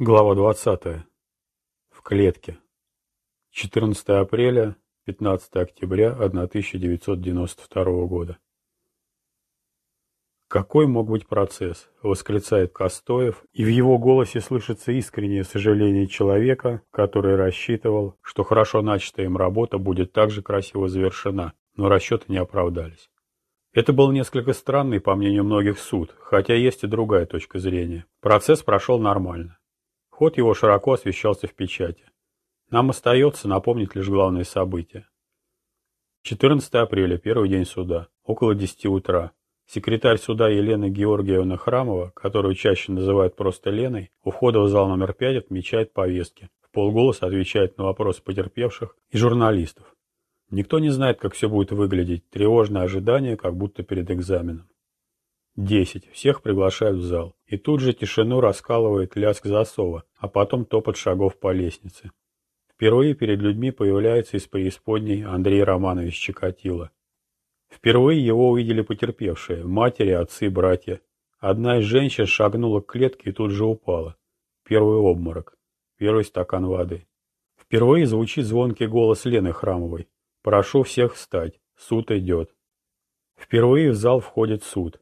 Глава 20. В клетке. 14 апреля, 15 октября 1992 года. «Какой мог быть процесс?» — восклицает Костоев, и в его голосе слышится искреннее сожаление человека, который рассчитывал, что хорошо начатая им работа будет так же красиво завершена, но расчеты не оправдались. Это был несколько странный, по мнению многих, суд, хотя есть и другая точка зрения. Процесс прошел нормально. Ход его широко освещался в печати. Нам остается напомнить лишь главные события. 14 апреля, первый день суда, около 10 утра. Секретарь суда Елена Георгиевна Храмова, которую чаще называют просто Леной, у входа в зал номер 5 отмечает повестки, в полголоса отвечает на вопросы потерпевших и журналистов. Никто не знает, как все будет выглядеть, тревожное ожидание, как будто перед экзаменом. Десять. Всех приглашают в зал. И тут же тишину раскалывает лязг засова, а потом топот шагов по лестнице. Впервые перед людьми появляется из преисподней Андрей Романович Чикатило. Впервые его увидели потерпевшие, матери, отцы, братья. Одна из женщин шагнула к клетке и тут же упала. Первый обморок. Первый стакан воды. Впервые звучит звонкий голос Лены Храмовой. «Прошу всех встать. Суд идет». Впервые в зал входит суд.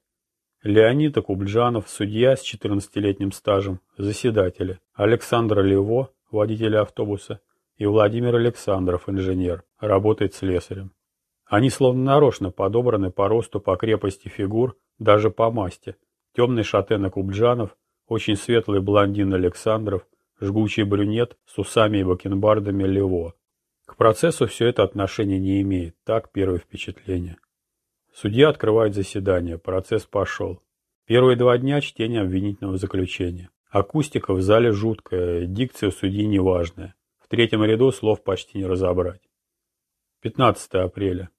Леонид Акубджанов, судья с 14-летним стажем, заседатели, Александр Лево, водитель автобуса, и Владимир Александров, инженер, работает слесарем. Они словно нарочно подобраны по росту, по крепости фигур, даже по масти. Темный шатен Акубджанов, очень светлый блондин Александров, жгучий брюнет с усами и бакенбардами Лево. К процессу все это отношения не имеет, так первое впечатление. Судья открывает заседание, процесс пошел. Первые два дня чтения обвинительного заключения. Акустика в зале жуткая, дикция судьи неважная. В третьем ряду слов почти не разобрать. 15 апреля.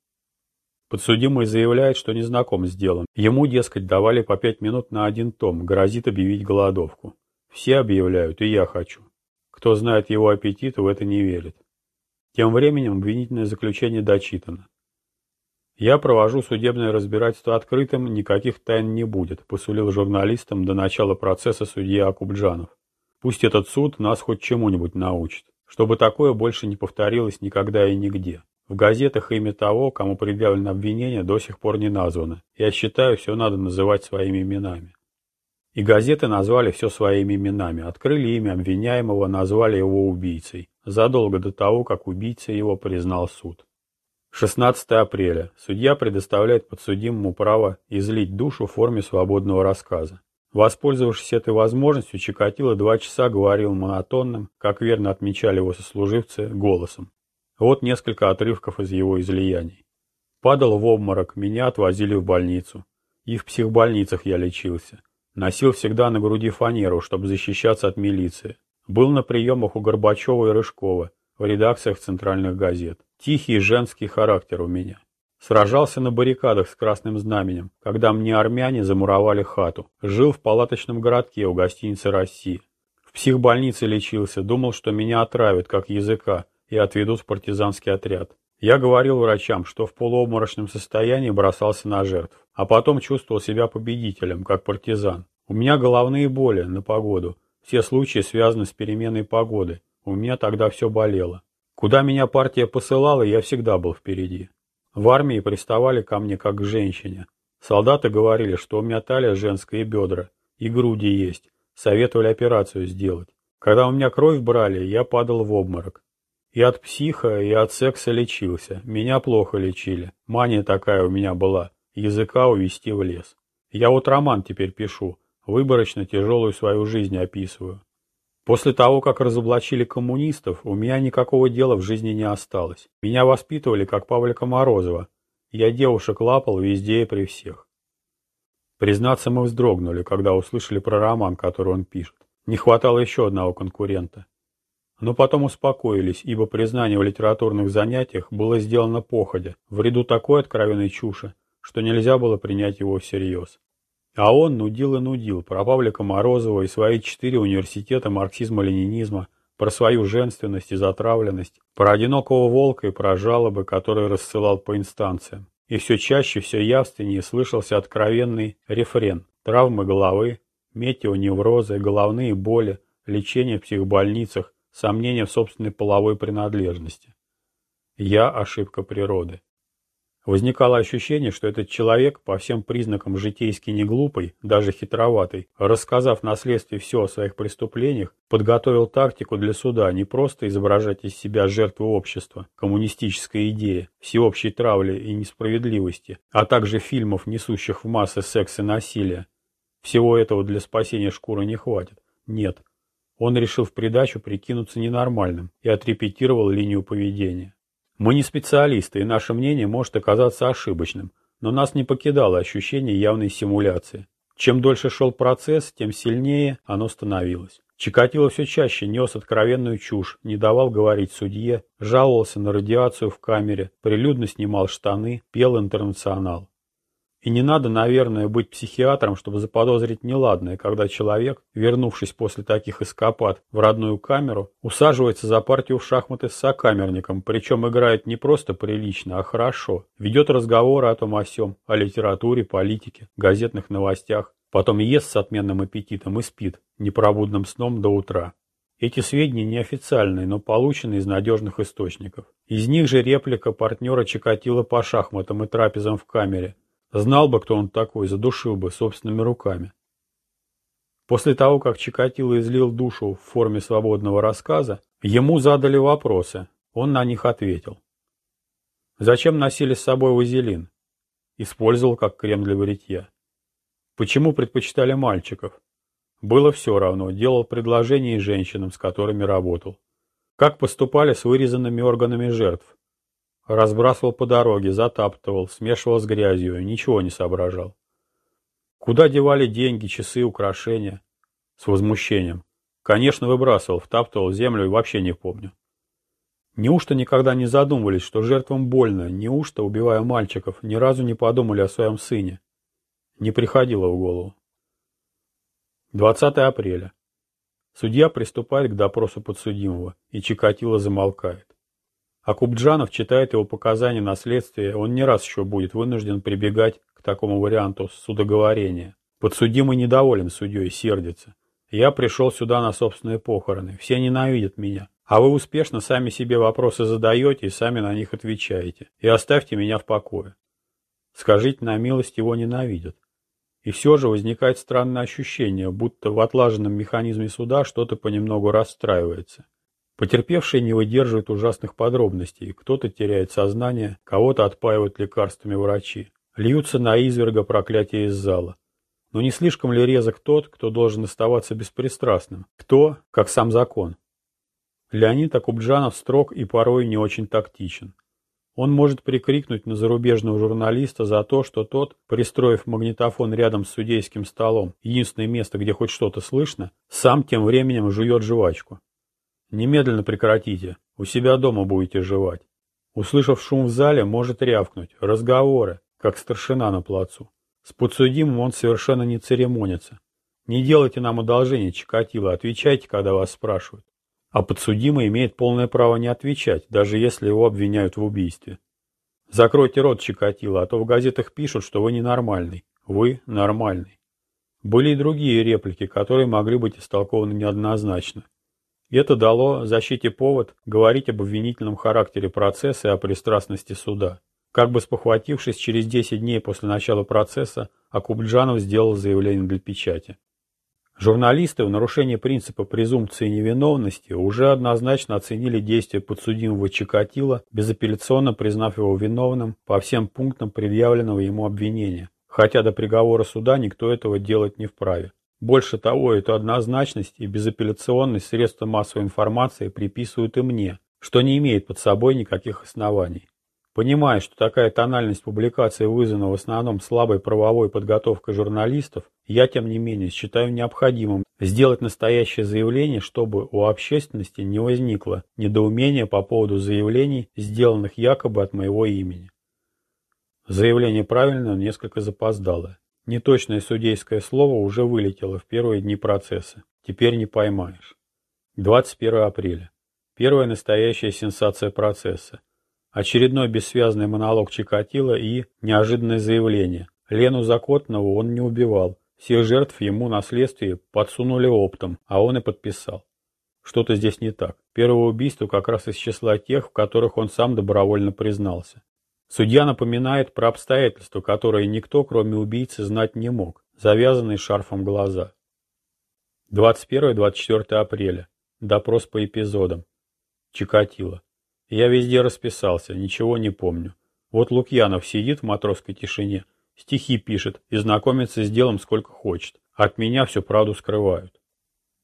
Подсудимый заявляет, что не знаком с делом. Ему, дескать, давали по пять минут на один том, грозит объявить голодовку. Все объявляют, и я хочу. Кто знает его аппетит, в это не верит. Тем временем обвинительное заключение дочитано. «Я провожу судебное разбирательство открытым, никаких тайн не будет», посулил журналистам до начала процесса судья Акубджанов. «Пусть этот суд нас хоть чему-нибудь научит, чтобы такое больше не повторилось никогда и нигде. В газетах имя того, кому предъявлено обвинение, до сих пор не названо. Я считаю, все надо называть своими именами». И газеты назвали все своими именами, открыли имя обвиняемого, назвали его убийцей, задолго до того, как убийцей его признал суд. 16 апреля. Судья предоставляет подсудимому право излить душу в форме свободного рассказа. Воспользовавшись этой возможностью, Чикатило два часа говорил монотонным, как верно отмечали его сослуживцы, голосом. Вот несколько отрывков из его излияний. Падал в обморок, меня отвозили в больницу. И в психбольницах я лечился. Носил всегда на груди фанеру, чтобы защищаться от милиции. Был на приемах у Горбачева и Рыжкова, в редакциях центральных газет. Тихий женский характер у меня. Сражался на баррикадах с красным знаменем, когда мне армяне замуровали хату. Жил в палаточном городке у гостиницы «Россия». В психбольнице лечился, думал, что меня отравят, как языка, и отведут в партизанский отряд. Я говорил врачам, что в полуобморочном состоянии бросался на жертв, а потом чувствовал себя победителем, как партизан. У меня головные боли на погоду. Все случаи связаны с переменой погоды. У меня тогда все болело. Куда меня партия посылала, я всегда был впереди. В армии приставали ко мне как к женщине. Солдаты говорили, что у меня талия женская и бедра, и груди есть. Советовали операцию сделать. Когда у меня кровь брали, я падал в обморок. И от психа, и от секса лечился. Меня плохо лечили. Мания такая у меня была. Языка увести в лес. Я вот роман теперь пишу. Выборочно тяжелую свою жизнь описываю. После того, как разоблачили коммунистов, у меня никакого дела в жизни не осталось. Меня воспитывали, как Павлика Морозова. Я девушек лапал везде и при всех. Признаться, мы вздрогнули, когда услышали про роман, который он пишет. Не хватало еще одного конкурента. Но потом успокоились, ибо признание в литературных занятиях было сделано походя, в ряду такой откровенной чуши, что нельзя было принять его всерьез. А он нудил и нудил про Павлика Морозова и свои четыре университета марксизма-ленинизма, про свою женственность и затравленность, про одинокого волка и про жалобы, которые рассылал по инстанциям. И все чаще, все явственнее слышался откровенный рефрен. Травмы головы, метеоневрозы, головные боли, лечение в психбольницах, сомнения в собственной половой принадлежности. Я – ошибка природы. Возникало ощущение, что этот человек, по всем признакам житейски не глупый, даже хитроватый, рассказав на следствии все о своих преступлениях, подготовил тактику для суда не просто изображать из себя жертву общества, коммунистической идеи, всеобщей травли и несправедливости, а также фильмов, несущих в массы секс и насилие. Всего этого для спасения шкуры не хватит. Нет. Он решил в придачу прикинуться ненормальным и отрепетировал линию поведения. Мы не специалисты, и наше мнение может оказаться ошибочным, но нас не покидало ощущение явной симуляции. Чем дольше шел процесс, тем сильнее оно становилось. Чикатило все чаще нес откровенную чушь, не давал говорить судье, жаловался на радиацию в камере, прилюдно снимал штаны, пел интернационал. И не надо, наверное, быть психиатром, чтобы заподозрить неладное, когда человек, вернувшись после таких эскапад в родную камеру, усаживается за партию в шахматы с сокамерником, причем играет не просто прилично, а хорошо. Ведет разговоры о том о сём, о литературе, политике, газетных новостях, потом ест с отменным аппетитом и спит, непробудным сном до утра. Эти сведения неофициальные, но получены из надежных источников. Из них же реплика партнера Чикатило по шахматам и трапезам в камере, Знал бы, кто он такой, задушил бы собственными руками. После того, как Чикатило излил душу в форме свободного рассказа, ему задали вопросы, он на них ответил. Зачем носили с собой вазелин? Использовал как крем для бритья. Почему предпочитали мальчиков? Было все равно, делал предложения женщинам, с которыми работал. Как поступали с вырезанными органами жертв? Разбрасывал по дороге, затаптывал, смешивал с грязью, ничего не соображал. Куда девали деньги, часы, украшения? С возмущением. Конечно, выбрасывал, втаптывал землю и вообще не помню. Неужто никогда не задумывались, что жертвам больно? Неужто, убивая мальчиков, ни разу не подумали о своем сыне? Не приходило в голову. 20 апреля. Судья приступает к допросу подсудимого, и Чикатило замолкает. А Кубджанов читает его показания на следствие, он не раз еще будет вынужден прибегать к такому варианту судоговорения. Подсудимый недоволен судьей, сердится. Я пришел сюда на собственные похороны, все ненавидят меня. А вы успешно сами себе вопросы задаете и сами на них отвечаете. И оставьте меня в покое. Скажите, на милость его ненавидят. И все же возникает странное ощущение, будто в отлаженном механизме суда что-то понемногу расстраивается. Потерпевшие не выдерживают ужасных подробностей. Кто-то теряет сознание, кого-то отпаивают лекарствами врачи. Льются на изверга проклятия из зала. Но не слишком ли резок тот, кто должен оставаться беспристрастным? Кто, как сам закон? Леонид Акубджанов строг и порой не очень тактичен. Он может прикрикнуть на зарубежного журналиста за то, что тот, пристроив магнитофон рядом с судейским столом, единственное место, где хоть что-то слышно, сам тем временем жует жвачку. Немедленно прекратите. У себя дома будете жевать. Услышав шум в зале, может рявкнуть. Разговоры, как старшина на плацу. С подсудимым он совершенно не церемонится. Не делайте нам одолжение, Чикатило, отвечайте, когда вас спрашивают. А подсудимый имеет полное право не отвечать, даже если его обвиняют в убийстве. Закройте рот, Чикатило, а то в газетах пишут, что вы ненормальный. Вы нормальный. Были и другие реплики, которые могли быть истолкованы неоднозначно. Это дало защите повод говорить об обвинительном характере процесса и о пристрастности суда. Как бы спохватившись, через 10 дней после начала процесса, Акубджанов сделал заявление для печати. Журналисты в нарушении принципа презумпции невиновности уже однозначно оценили действия подсудимого Чикатила, безапелляционно признав его виновным по всем пунктам предъявленного ему обвинения, хотя до приговора суда никто этого делать не вправе. Больше того, эту однозначность и безапелляционность средства массовой информации приписывают и мне, что не имеет под собой никаких оснований. Понимая, что такая тональность публикации вызвана в основном слабой правовой подготовкой журналистов, я, тем не менее, считаю необходимым сделать настоящее заявление, чтобы у общественности не возникло недоумения по поводу заявлений, сделанных якобы от моего имени. Заявление правильное, но несколько запоздалое. Неточное судейское слово уже вылетело в первые дни процесса. Теперь не поймаешь. 21 апреля. Первая настоящая сенсация процесса. Очередной бессвязный монолог Чикатило и неожиданное заявление. Лену Закотнову он не убивал. Всех жертв ему на следствии подсунули оптом, а он и подписал. Что-то здесь не так. Первое убийство как раз из числа тех, в которых он сам добровольно признался. Судья напоминает про обстоятельства, которые никто, кроме убийцы, знать не мог, завязанные шарфом глаза. 21-24 апреля. Допрос по эпизодам. Чикатило. Я везде расписался, ничего не помню. Вот Лукьянов сидит в матросской тишине, стихи пишет и знакомится с делом сколько хочет. От меня всю правду скрывают.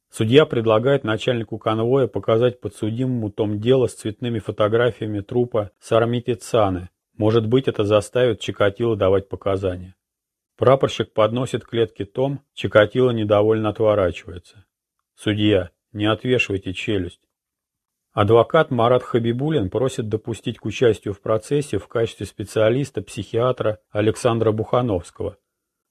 Судья предлагает начальнику конвоя показать подсудимому том дело с цветными фотографиями трупа Сармити Цаны. Может быть, это заставит Чикатило давать показания. Прапорщик подносит клетки том, Чикатило недовольно отворачивается. Судья, не отвешивайте челюсть. Адвокат Марат Хабибулин просит допустить к участию в процессе в качестве специалиста-психиатра Александра Бухановского.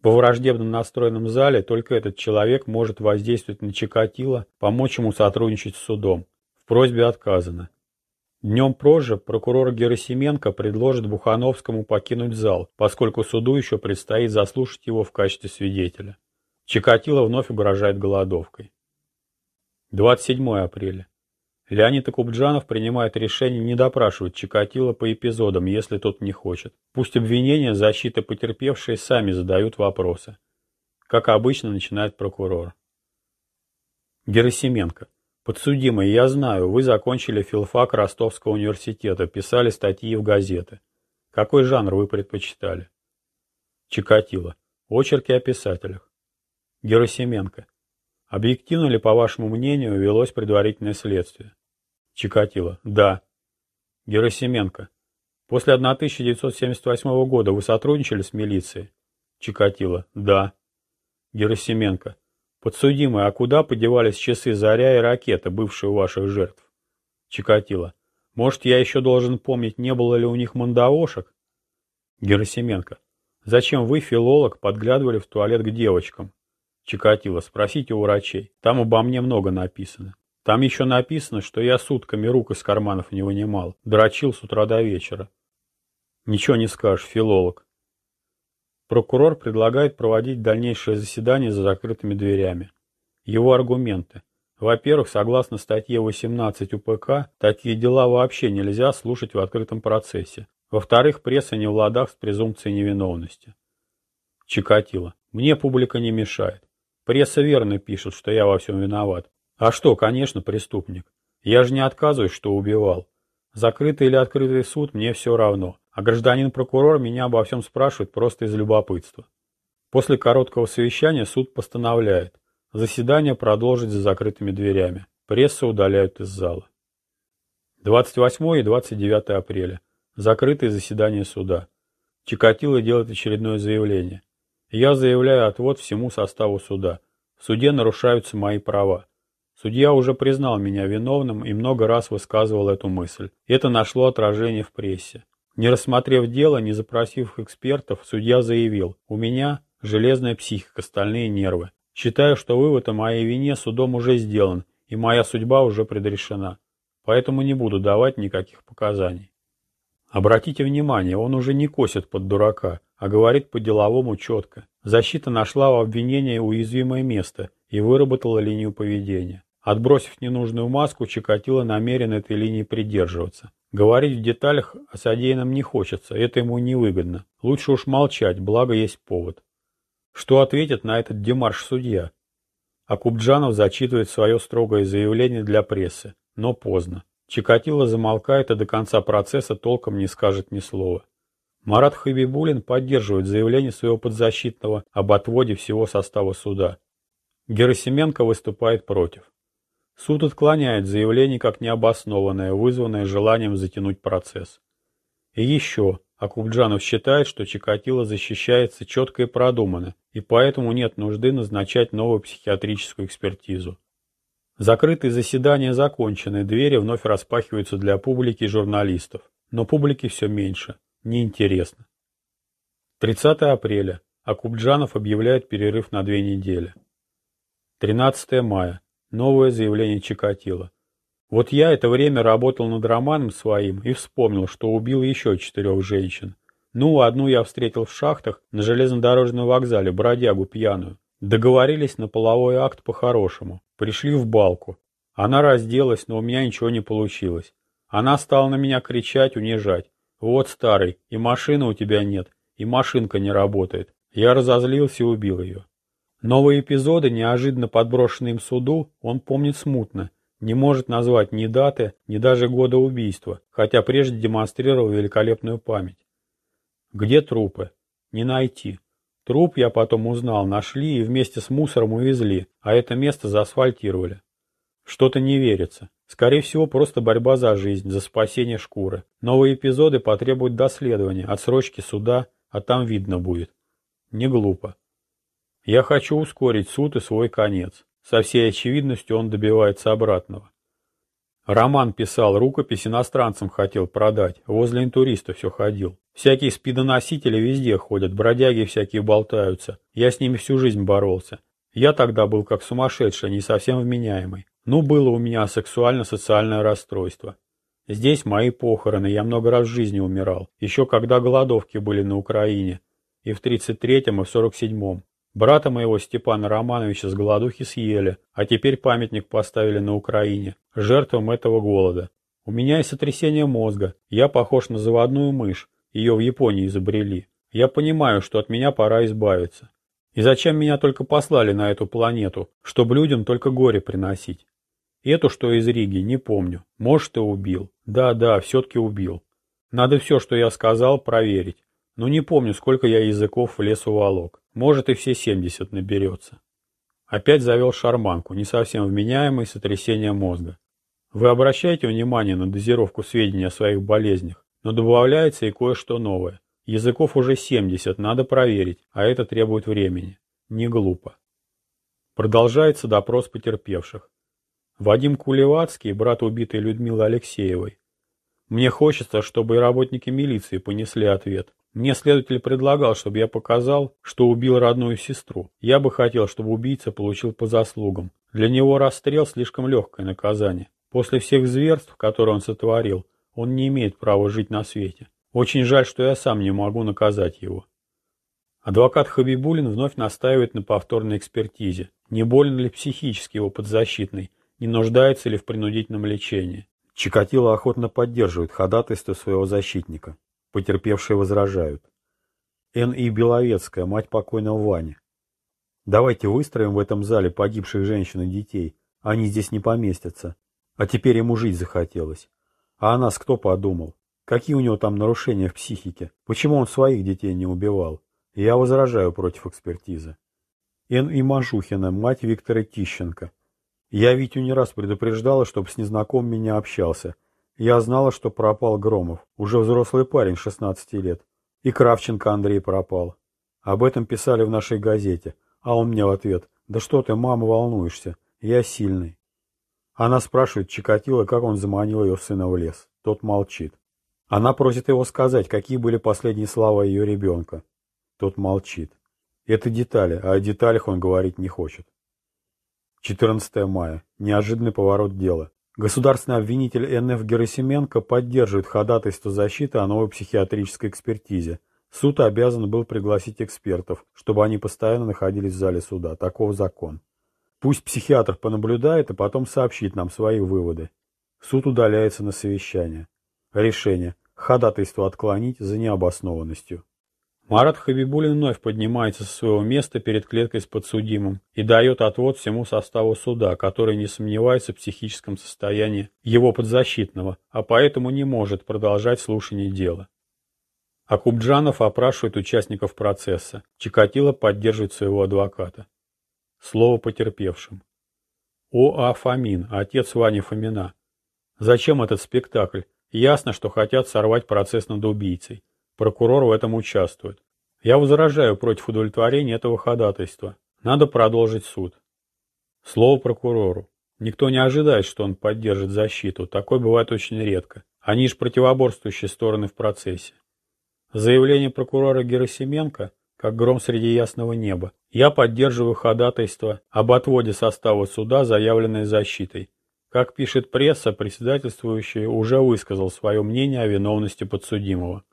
Во враждебно настроенном зале только этот человек может воздействовать на Чикатило, помочь ему сотрудничать с судом. В просьбе отказано. Днем позже прокурор Герасименко предложит Бухановскому покинуть зал, поскольку суду еще предстоит заслушать его в качестве свидетеля. Чикатило вновь угрожает голодовкой. 27 апреля. Леонид Акубджанов принимает решение не допрашивать Чикатило по эпизодам, если тот не хочет. Пусть обвинения защиты потерпевшие сами задают вопросы. Как обычно начинает прокурор. Герасименко. Подсудимый, я знаю, вы закончили филфак Ростовского университета, писали статьи в газеты. Какой жанр вы предпочитали? Чикатило. Очерки о писателях. Герасименко. Объективно ли, по вашему мнению, велось предварительное следствие? Чикатило. Да. Герасименко. После 1978 года вы сотрудничали с милицией? Чикатило. Да. Герасименко. Подсудимый, а куда подевались часы «Заря» и «Ракета», бывшие у ваших жертв? Чикатило. Может, я еще должен помнить, не было ли у них мандавошек? Герасименко. Зачем вы, филолог, подглядывали в туалет к девочкам? Чикатило. Спросите у врачей. Там обо мне много написано. Там еще написано, что я сутками рук из карманов не вынимал, дрочил с утра до вечера. Ничего не скажешь, филолог. Прокурор предлагает проводить дальнейшее заседание за закрытыми дверями. Его аргументы. Во-первых, согласно статье 18 УПК, такие дела вообще нельзя слушать в открытом процессе. Во-вторых, пресса не в ладах с презумпцией невиновности. Чикатило. Мне публика не мешает. Пресса верно пишет, что я во всем виноват. А что, конечно, преступник. Я же не отказываюсь, что убивал. Закрытый или открытый суд мне все равно, а гражданин-прокурор меня обо всем спрашивает просто из любопытства. После короткого совещания суд постановляет заседание продолжить за закрытыми дверями. Прессу удаляют из зала. 28 и 29 апреля. Закрытое заседание суда. Чикатило делает очередное заявление. Я заявляю отвод всему составу суда. В суде нарушаются мои права. Судья уже признал меня виновным и много раз высказывал эту мысль. Это нашло отражение в прессе. Не рассмотрев дело, не запросив экспертов, судья заявил, у меня железная психика, стальные нервы. Считаю, что вывод о моей вине судом уже сделан, и моя судьба уже предрешена. Поэтому не буду давать никаких показаний. Обратите внимание, он уже не косит под дурака, а говорит по-деловому четко. Защита нашла в обвинении уязвимое место и выработала линию поведения. Отбросив ненужную маску, Чикатило намерен этой линии придерживаться. Говорить в деталях о содеянном не хочется, это ему невыгодно. Лучше уж молчать, благо есть повод. Что ответит на этот демарш судья? Акубджанов зачитывает свое строгое заявление для прессы, но поздно. Чикатило замолкает и до конца процесса толком не скажет ни слова. Марат Хабибулин поддерживает заявление своего подзащитного об отводе всего состава суда. Герасименко выступает против. Суд отклоняет заявление как необоснованное, вызванное желанием затянуть процесс. И еще, Акубджанов считает, что Чикатило защищается четко и продуманно, и поэтому нет нужды назначать новую психиатрическую экспертизу. Закрытые заседания закончены, двери вновь распахиваются для публики и журналистов. Но публики все меньше. Неинтересно. 30 апреля. Акубджанов объявляет перерыв на две недели. 13 мая. Новое заявление Чикатило. Вот я это время работал над романом своим и вспомнил, что убил еще четырех женщин. Ну, одну я встретил в шахтах на железнодорожном вокзале, бродягу пьяную. Договорились на половой акт по-хорошему. Пришли в балку. Она разделась, но у меня ничего не получилось. Она стала на меня кричать, унижать. «Вот, старый, и машины у тебя нет, и машинка не работает». Я разозлился и убил ее. Новые эпизоды, неожиданно подброшенные им суду, он помнит смутно. Не может назвать ни даты, ни даже года убийства, хотя прежде демонстрировал великолепную память. Где трупы? Не найти. Труп, я потом узнал, нашли и вместе с мусором увезли, а это место заасфальтировали. Что-то не верится. Скорее всего, просто борьба за жизнь, за спасение шкуры. Новые эпизоды потребуют доследования, отсрочки суда, а там видно будет. Не глупо. Я хочу ускорить суд и свой конец. Со всей очевидностью он добивается обратного. Роман писал, рукопись иностранцам хотел продать, возле интуриста все ходил. Всякие спидоносители везде ходят, бродяги всякие болтаются. Я с ними всю жизнь боролся. Я тогда был как сумасшедший, не совсем вменяемый. Ну, было у меня сексуально-социальное расстройство. Здесь мои похороны, я много раз в жизни умирал. Еще когда голодовки были на Украине. И в 33-м, и в 47-м. Брата моего Степана Романовича с голодухи съели, а теперь памятник поставили на Украине, жертвам этого голода. У меня и сотрясение мозга, я похож на заводную мышь, ее в Японии изобрели. Я понимаю, что от меня пора избавиться. И зачем меня только послали на эту планету, чтобы людям только горе приносить? Эту, что из Риги, не помню. Может, и убил. Да-да, все-таки убил. Надо все, что я сказал, проверить. Но не помню, сколько я языков в лес уволок. Может, и все 70 наберется. Опять завел шарманку, не совсем вменяемый сотрясение мозга. Вы обращаете внимание на дозировку сведений о своих болезнях, но добавляется и кое-что новое. Языков уже 70, надо проверить, а это требует времени. Не глупо. Продолжается допрос потерпевших. Вадим Кулевацкий, брат убитой Людмилы Алексеевой. Мне хочется, чтобы и работники милиции понесли ответ. Мне следователь предлагал, чтобы я показал, что убил родную сестру. Я бы хотел, чтобы убийца получил по заслугам. Для него расстрел слишком легкое наказание. После всех зверств, которые он сотворил, он не имеет права жить на свете. Очень жаль, что я сам не могу наказать его. Адвокат Хабибулин вновь настаивает на повторной экспертизе. Не болен ли психически его подзащитный, не нуждается ли в принудительном лечении. Чикатило охотно поддерживает ходатайство своего защитника. Потерпевшие возражают. Н.И. Беловецкая, мать покойного Вани. Давайте выстроим в этом зале погибших женщин и детей. Они здесь не поместятся. А теперь ему жить захотелось. А о нас кто подумал? Какие у него там нарушения в психике? Почему он своих детей не убивал? Я возражаю против экспертизы. Н.И. Мажухина, мать Виктора Тищенко. Я Витю не раз предупреждала, чтобы с незнакомыми не общался. Я знала, что пропал Громов, уже взрослый парень, 16 лет. И Кравченко Андрей пропал. Об этом писали в нашей газете. А он мне в ответ, да что ты, мама, волнуешься, я сильный. Она спрашивает Чикатило, как он заманил ее сына в лес. Тот молчит. Она просит его сказать, какие были последние слова ее ребенка. Тот молчит. Это детали, а о деталях он говорить не хочет. 14 мая. Неожиданный поворот дела. Государственный обвинитель Н.Ф. Герасименко поддерживает ходатайство защиты о новой психиатрической экспертизе. Суд обязан был пригласить экспертов, чтобы они постоянно находились в зале суда. Таков закон. Пусть психиатр понаблюдает, и потом сообщит нам свои выводы. Суд удаляется на совещание. Решение. Ходатайство отклонить за необоснованностью. Марат Хабибулин вновь поднимается со своего места перед клеткой с подсудимым и дает отвод всему составу суда, который не сомневается в психическом состоянии его подзащитного, а поэтому не может продолжать слушание дела. Акубджанов опрашивает участников процесса. Чикатило поддерживает своего адвоката. Слово потерпевшим. О. А. Фомин, отец Вани Фомина. Зачем этот спектакль? Ясно, что хотят сорвать процесс над убийцей. Прокурор в этом участвует. Я возражаю против удовлетворения этого ходатайства. Надо продолжить суд. Слово прокурору. Никто не ожидает, что он поддержит защиту. Такое бывает очень редко. Они же противоборствующие стороны в процессе. Заявление прокурора Герасименко, как гром среди ясного неба. Я поддерживаю ходатайство об отводе состава суда, заявленное защитой. Как пишет пресса, председательствующий уже высказал свое мнение о виновности подсудимого.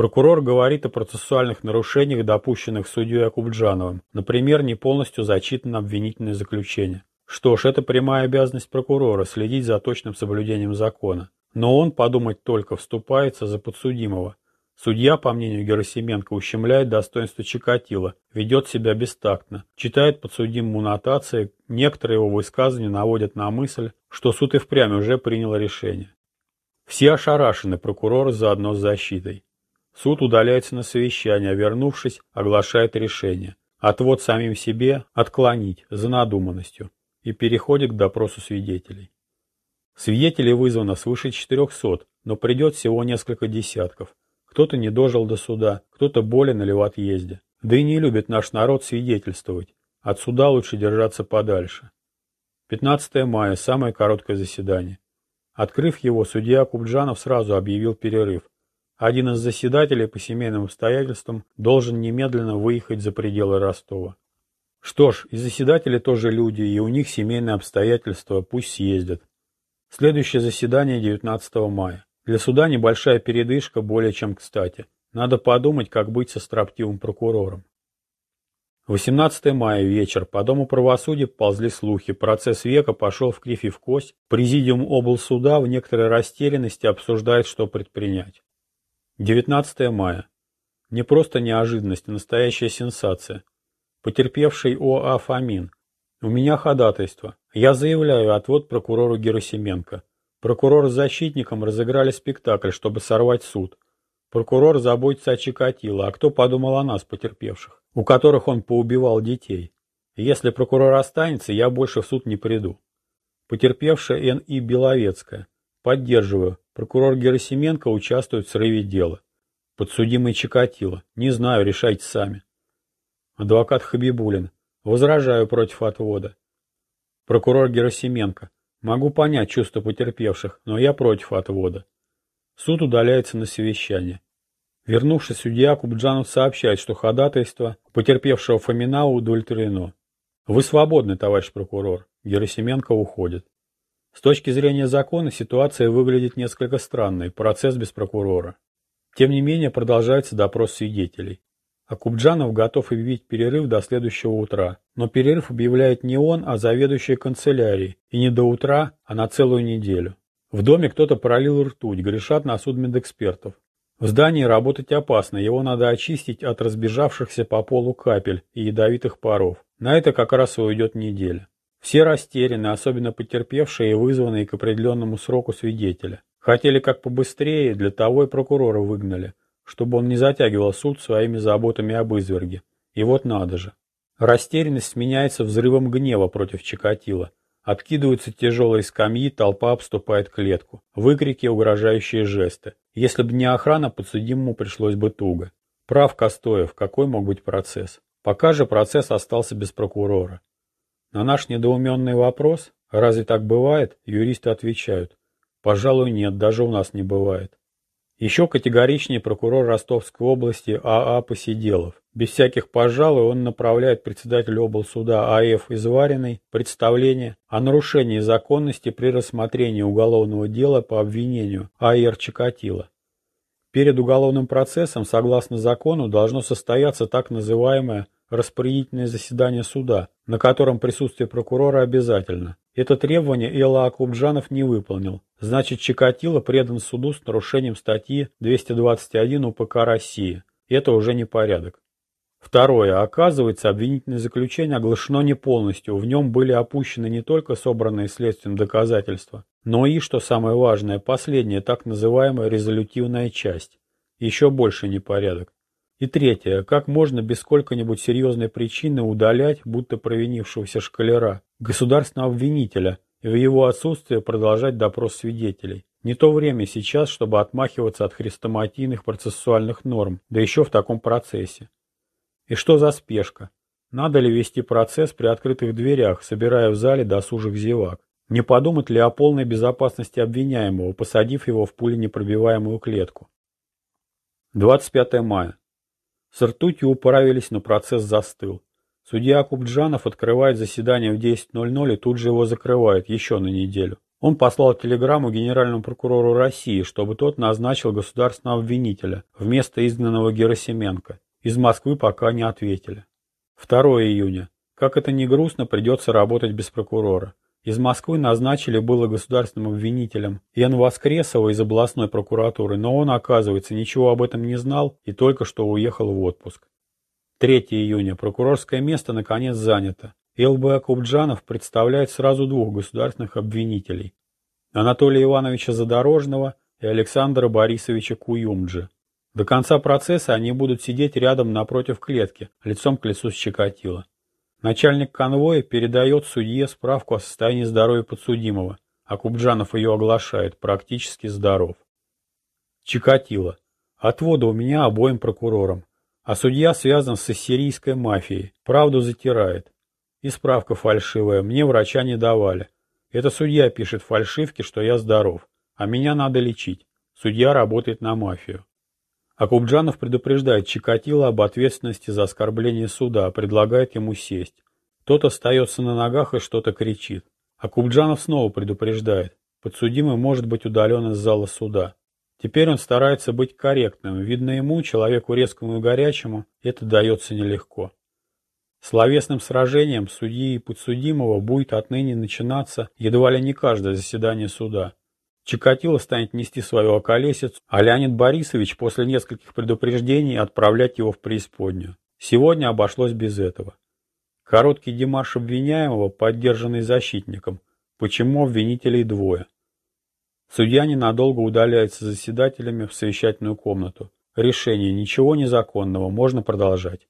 Прокурор говорит о процессуальных нарушениях, допущенных судьей Акубджановым, например, не полностью зачитано обвинительное заключение. Что ж, это прямая обязанность прокурора следить за точным соблюдением закона. Но он, подумать только, вступается за подсудимого. Судья, по мнению Герасименко, ущемляет достоинство Чикатила, ведет себя бестактно, читает подсудимому нотации, некоторые его высказывания наводят на мысль, что суд и впрямь уже принял решение. Все ошарашены, прокурор заодно с защитой. Суд удаляется на совещание, а вернувшись, оглашает решение. Отвод самим себе отклонить за надуманностью и переходит к допросу свидетелей. Свидетелей вызвано свыше 400, но придет всего несколько десятков. Кто-то не дожил до суда, кто-то болен или в отъезде. Да и не любит наш народ свидетельствовать. От суда лучше держаться подальше. 15 мая – самое короткое заседание. Открыв его, судья Кубджанов сразу объявил перерыв. Один из заседателей по семейным обстоятельствам должен немедленно выехать за пределы Ростова. Что ж, и заседатели тоже люди, и у них семейные обстоятельства, пусть съездят. Следующее заседание 19 мая. Для суда небольшая передышка более чем кстати. Надо подумать, как быть со строптивым прокурором. 18 мая вечер. По Дому правосудия ползли слухи. Процесс века пошел в кривь и в кость. Президиум облсуда в некоторой растерянности обсуждает, что предпринять. 19 мая. Не просто неожиданность, а настоящая сенсация. Потерпевший О.А. Фомин. У меня ходатайство. Я заявляю отвод прокурору Герасименко. Прокурор с защитником разыграли спектакль, чтобы сорвать суд. Прокурор заботится о Чикатило, а кто подумал о нас, потерпевших, у которых он поубивал детей? Если прокурор останется, я больше в суд не приду. Потерпевшая Н.И. Беловецкая. Поддерживаю. Прокурор Герасименко участвует в срыве дела. Подсудимый Чикатило. Не знаю, решайте сами. Адвокат Хабибулин. Возражаю против отвода. Прокурор Герасименко. Могу понять чувства потерпевших, но я против отвода. Суд удаляется на совещание. Вернувшись, судья Кубджанов сообщает, что ходатайство потерпевшего Фомина удовлетворено. Вы свободны, товарищ прокурор. Герасименко уходит. С точки зрения закона ситуация выглядит несколько странной, процесс без прокурора. Тем не менее продолжается допрос свидетелей. А готов объявить перерыв до следующего утра. Но перерыв объявляет не он, а заведующая канцелярией. И не до утра, а на целую неделю. В доме кто-то пролил ртуть, грешат на судмедэкспертов. В здании работать опасно, его надо очистить от разбежавшихся по полу капель и ядовитых паров. На это как раз уйдет неделя. Все растеряны, особенно потерпевшие и вызванные к определенному сроку свидетеля. Хотели как побыстрее, для того и прокурора выгнали, чтобы он не затягивал суд своими заботами об изверге. И вот надо же. Растерянность сменяется взрывом гнева против Чикатила. Откидываются тяжелые скамьи, толпа обступает клетку. Выкрики, угрожающие жесты. Если бы не охрана, подсудимому пришлось бы туго. Прав Костоев, какой мог быть процесс? Пока же процесс остался без прокурора. На наш недоуменный вопрос, разве так бывает, юристы отвечают, пожалуй нет, даже у нас не бывает. Еще категоричнее прокурор Ростовской области А.А. А Посиделов. Без всяких пожалуй он направляет председателю облсуда А.Ф. Извариной представление о нарушении законности при рассмотрении уголовного дела по обвинению А.Р. Чикатило. Перед уголовным процессом, согласно закону, должно состояться так называемое распорядительное заседание суда, на котором присутствие прокурора обязательно. Это требование Элла Акубджанов не выполнил. Значит, Чикатило предан суду с нарушением статьи 221 УПК России. Это уже не порядок. Второе. Оказывается, обвинительное заключение оглашено не полностью. В нем были опущены не только собранные следствием доказательства, но и, что самое важное, последняя так называемая резолютивная часть. Еще больше непорядок. И третье. Как можно без сколько-нибудь серьезной причины удалять, будто провинившегося шкалера, государственного обвинителя, и в его отсутствие продолжать допрос свидетелей? Не то время сейчас, чтобы отмахиваться от хрестоматийных процессуальных норм, да еще в таком процессе. И что за спешка? Надо ли вести процесс при открытых дверях, собирая в зале досужих зевак? Не подумать ли о полной безопасности обвиняемого, посадив его в пуленепробиваемую клетку? 25 мая. С ртутью управились, но процесс застыл. Судья Акубджанов открывает заседание в 10.00 и тут же его закрывает еще на неделю. Он послал телеграмму генеральному прокурору России, чтобы тот назначил государственного обвинителя вместо изгнанного Герасименко. Из Москвы пока не ответили. 2 июня. Как это ни грустно, придется работать без прокурора. Из Москвы назначили было государственным обвинителем Ян Воскресова из областной прокуратуры, но он, оказывается, ничего об этом не знал и только что уехал в отпуск. 3 июня. Прокурорское место наконец занято. ЛБ Кубджанов представляет сразу двух государственных обвинителей – Анатолия Ивановича Задорожного и Александра Борисовича Куюмджи. До конца процесса они будут сидеть рядом напротив клетки, лицом к лицу с Чикатило. Начальник конвоя передает судье справку о состоянии здоровья подсудимого, а Кубджанов ее оглашает, практически здоров. Чикатило. Отвода у меня обоим прокурорам. А судья связан с сирийской мафией, правду затирает. И справка фальшивая, мне врача не давали. Это судья пишет фальшивки, что я здоров, а меня надо лечить. Судья работает на мафию. А Кубджанов предупреждает Чикатило об ответственности за оскорбление суда, предлагает ему сесть. Тот остается на ногах и что-то кричит. А Кубджанов снова предупреждает. Подсудимый может быть удален из зала суда. Теперь он старается быть корректным. Видно ему, человеку резкому и горячему, это дается нелегко. Словесным сражением судьи и подсудимого будет отныне начинаться едва ли не каждое заседание суда. Чикатило станет нести свою околесицу, а Леонид Борисович после нескольких предупреждений отправлять его в преисподнюю. Сегодня обошлось без этого. Короткий демарш обвиняемого, поддержанный защитником. Почему обвинителей двое? Судья ненадолго удаляется заседателями в совещательную комнату. Решение ничего незаконного, можно продолжать.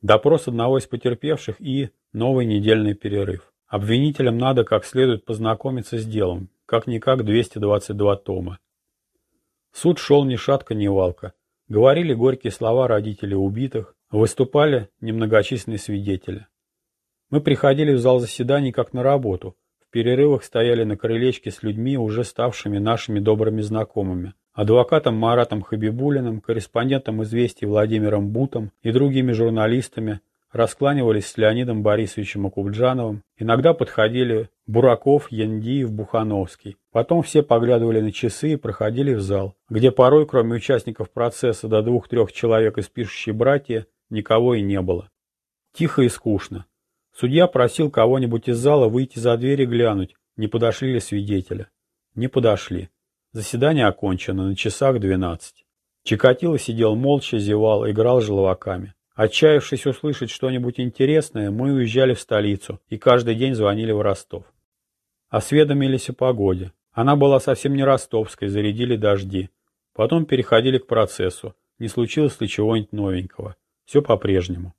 Допрос одного из потерпевших и новый недельный перерыв. Обвинителям надо как следует познакомиться с делом, как-никак 222 тома. Суд шел ни шатка, ни валка. Говорили горькие слова родителей убитых, выступали немногочисленные свидетели. Мы приходили в зал заседаний как на работу, в перерывах стояли на крылечке с людьми, уже ставшими нашими добрыми знакомыми, адвокатом Маратом Хабибулиным, корреспондентом «Известий» Владимиром Бутом и другими журналистами, раскланивались с Леонидом Борисовичем Акубджановым, иногда подходили Бураков, Яндиев, Бухановский. Потом все поглядывали на часы и проходили в зал, где порой, кроме участников процесса до двух-трех человек из пишущей братья, никого и не было. Тихо и скучно. Судья просил кого-нибудь из зала выйти за дверь и глянуть, не подошли ли свидетели. Не подошли. Заседание окончено, на часах двенадцать. Чикатило сидел молча, зевал, играл желваками. Отчаявшись услышать что-нибудь интересное, мы уезжали в столицу и каждый день звонили в Ростов. Осведомились о погоде. Она была совсем не ростовской, зарядили дожди. Потом переходили к процессу. Не случилось ли чего-нибудь новенького. Все по-прежнему.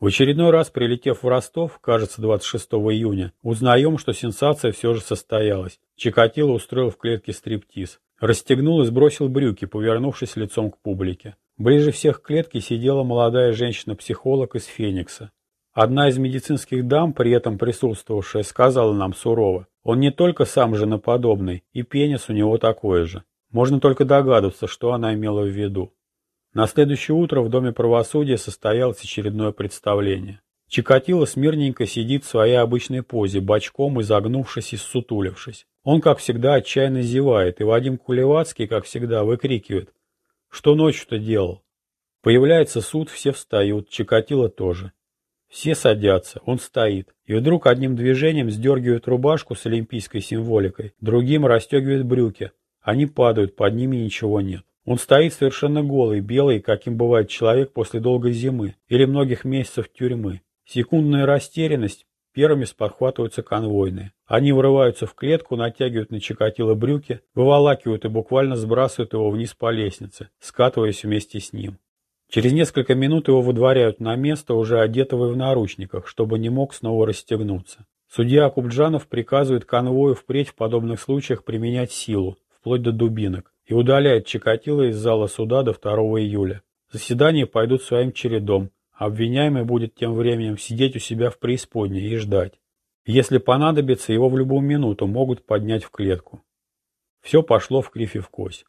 В очередной раз, прилетев в Ростов, кажется, 26 июня, узнаем, что сенсация все же состоялась. Чикатило устроил в клетке стриптиз. Расстегнул и сбросил брюки, повернувшись лицом к публике. Ближе всех к клетке сидела молодая женщина-психолог из Феникса. Одна из медицинских дам, при этом присутствовавшая, сказала нам сурово, он не только сам женоподобный, и пенис у него такой же. Можно только догадываться, что она имела в виду. На следующее утро в Доме правосудия состоялось очередное представление. Чикатило смирненько сидит в своей обычной позе, бочком изогнувшись и ссутулившись. Он, как всегда, отчаянно зевает, и Вадим Кулевацкий, как всегда, выкрикивает «Что ночью-то делал?» Появляется суд, все встают, Чикатило тоже. Все садятся, он стоит, и вдруг одним движением сдергивает рубашку с олимпийской символикой, другим расстегивает брюки. Они падают, под ними ничего нет. Он стоит совершенно голый, белый, каким бывает человек после долгой зимы или многих месяцев тюрьмы. Секундная растерянность, первыми спохватываются конвойные. Они врываются в клетку, натягивают на Чикатило брюки, выволакивают и буквально сбрасывают его вниз по лестнице, скатываясь вместе с ним. Через несколько минут его выдворяют на место, уже одетого в наручниках, чтобы не мог снова расстегнуться. Судья Акубджанов приказывает конвою впредь в подобных случаях применять силу, вплоть до дубинок и удаляет Чикатило из зала суда до 2 июля. Заседания пойдут своим чередом, обвиняемый будет тем временем сидеть у себя в преисподней и ждать. Если понадобится, его в любую минуту могут поднять в клетку. Все пошло в кривь и в кось.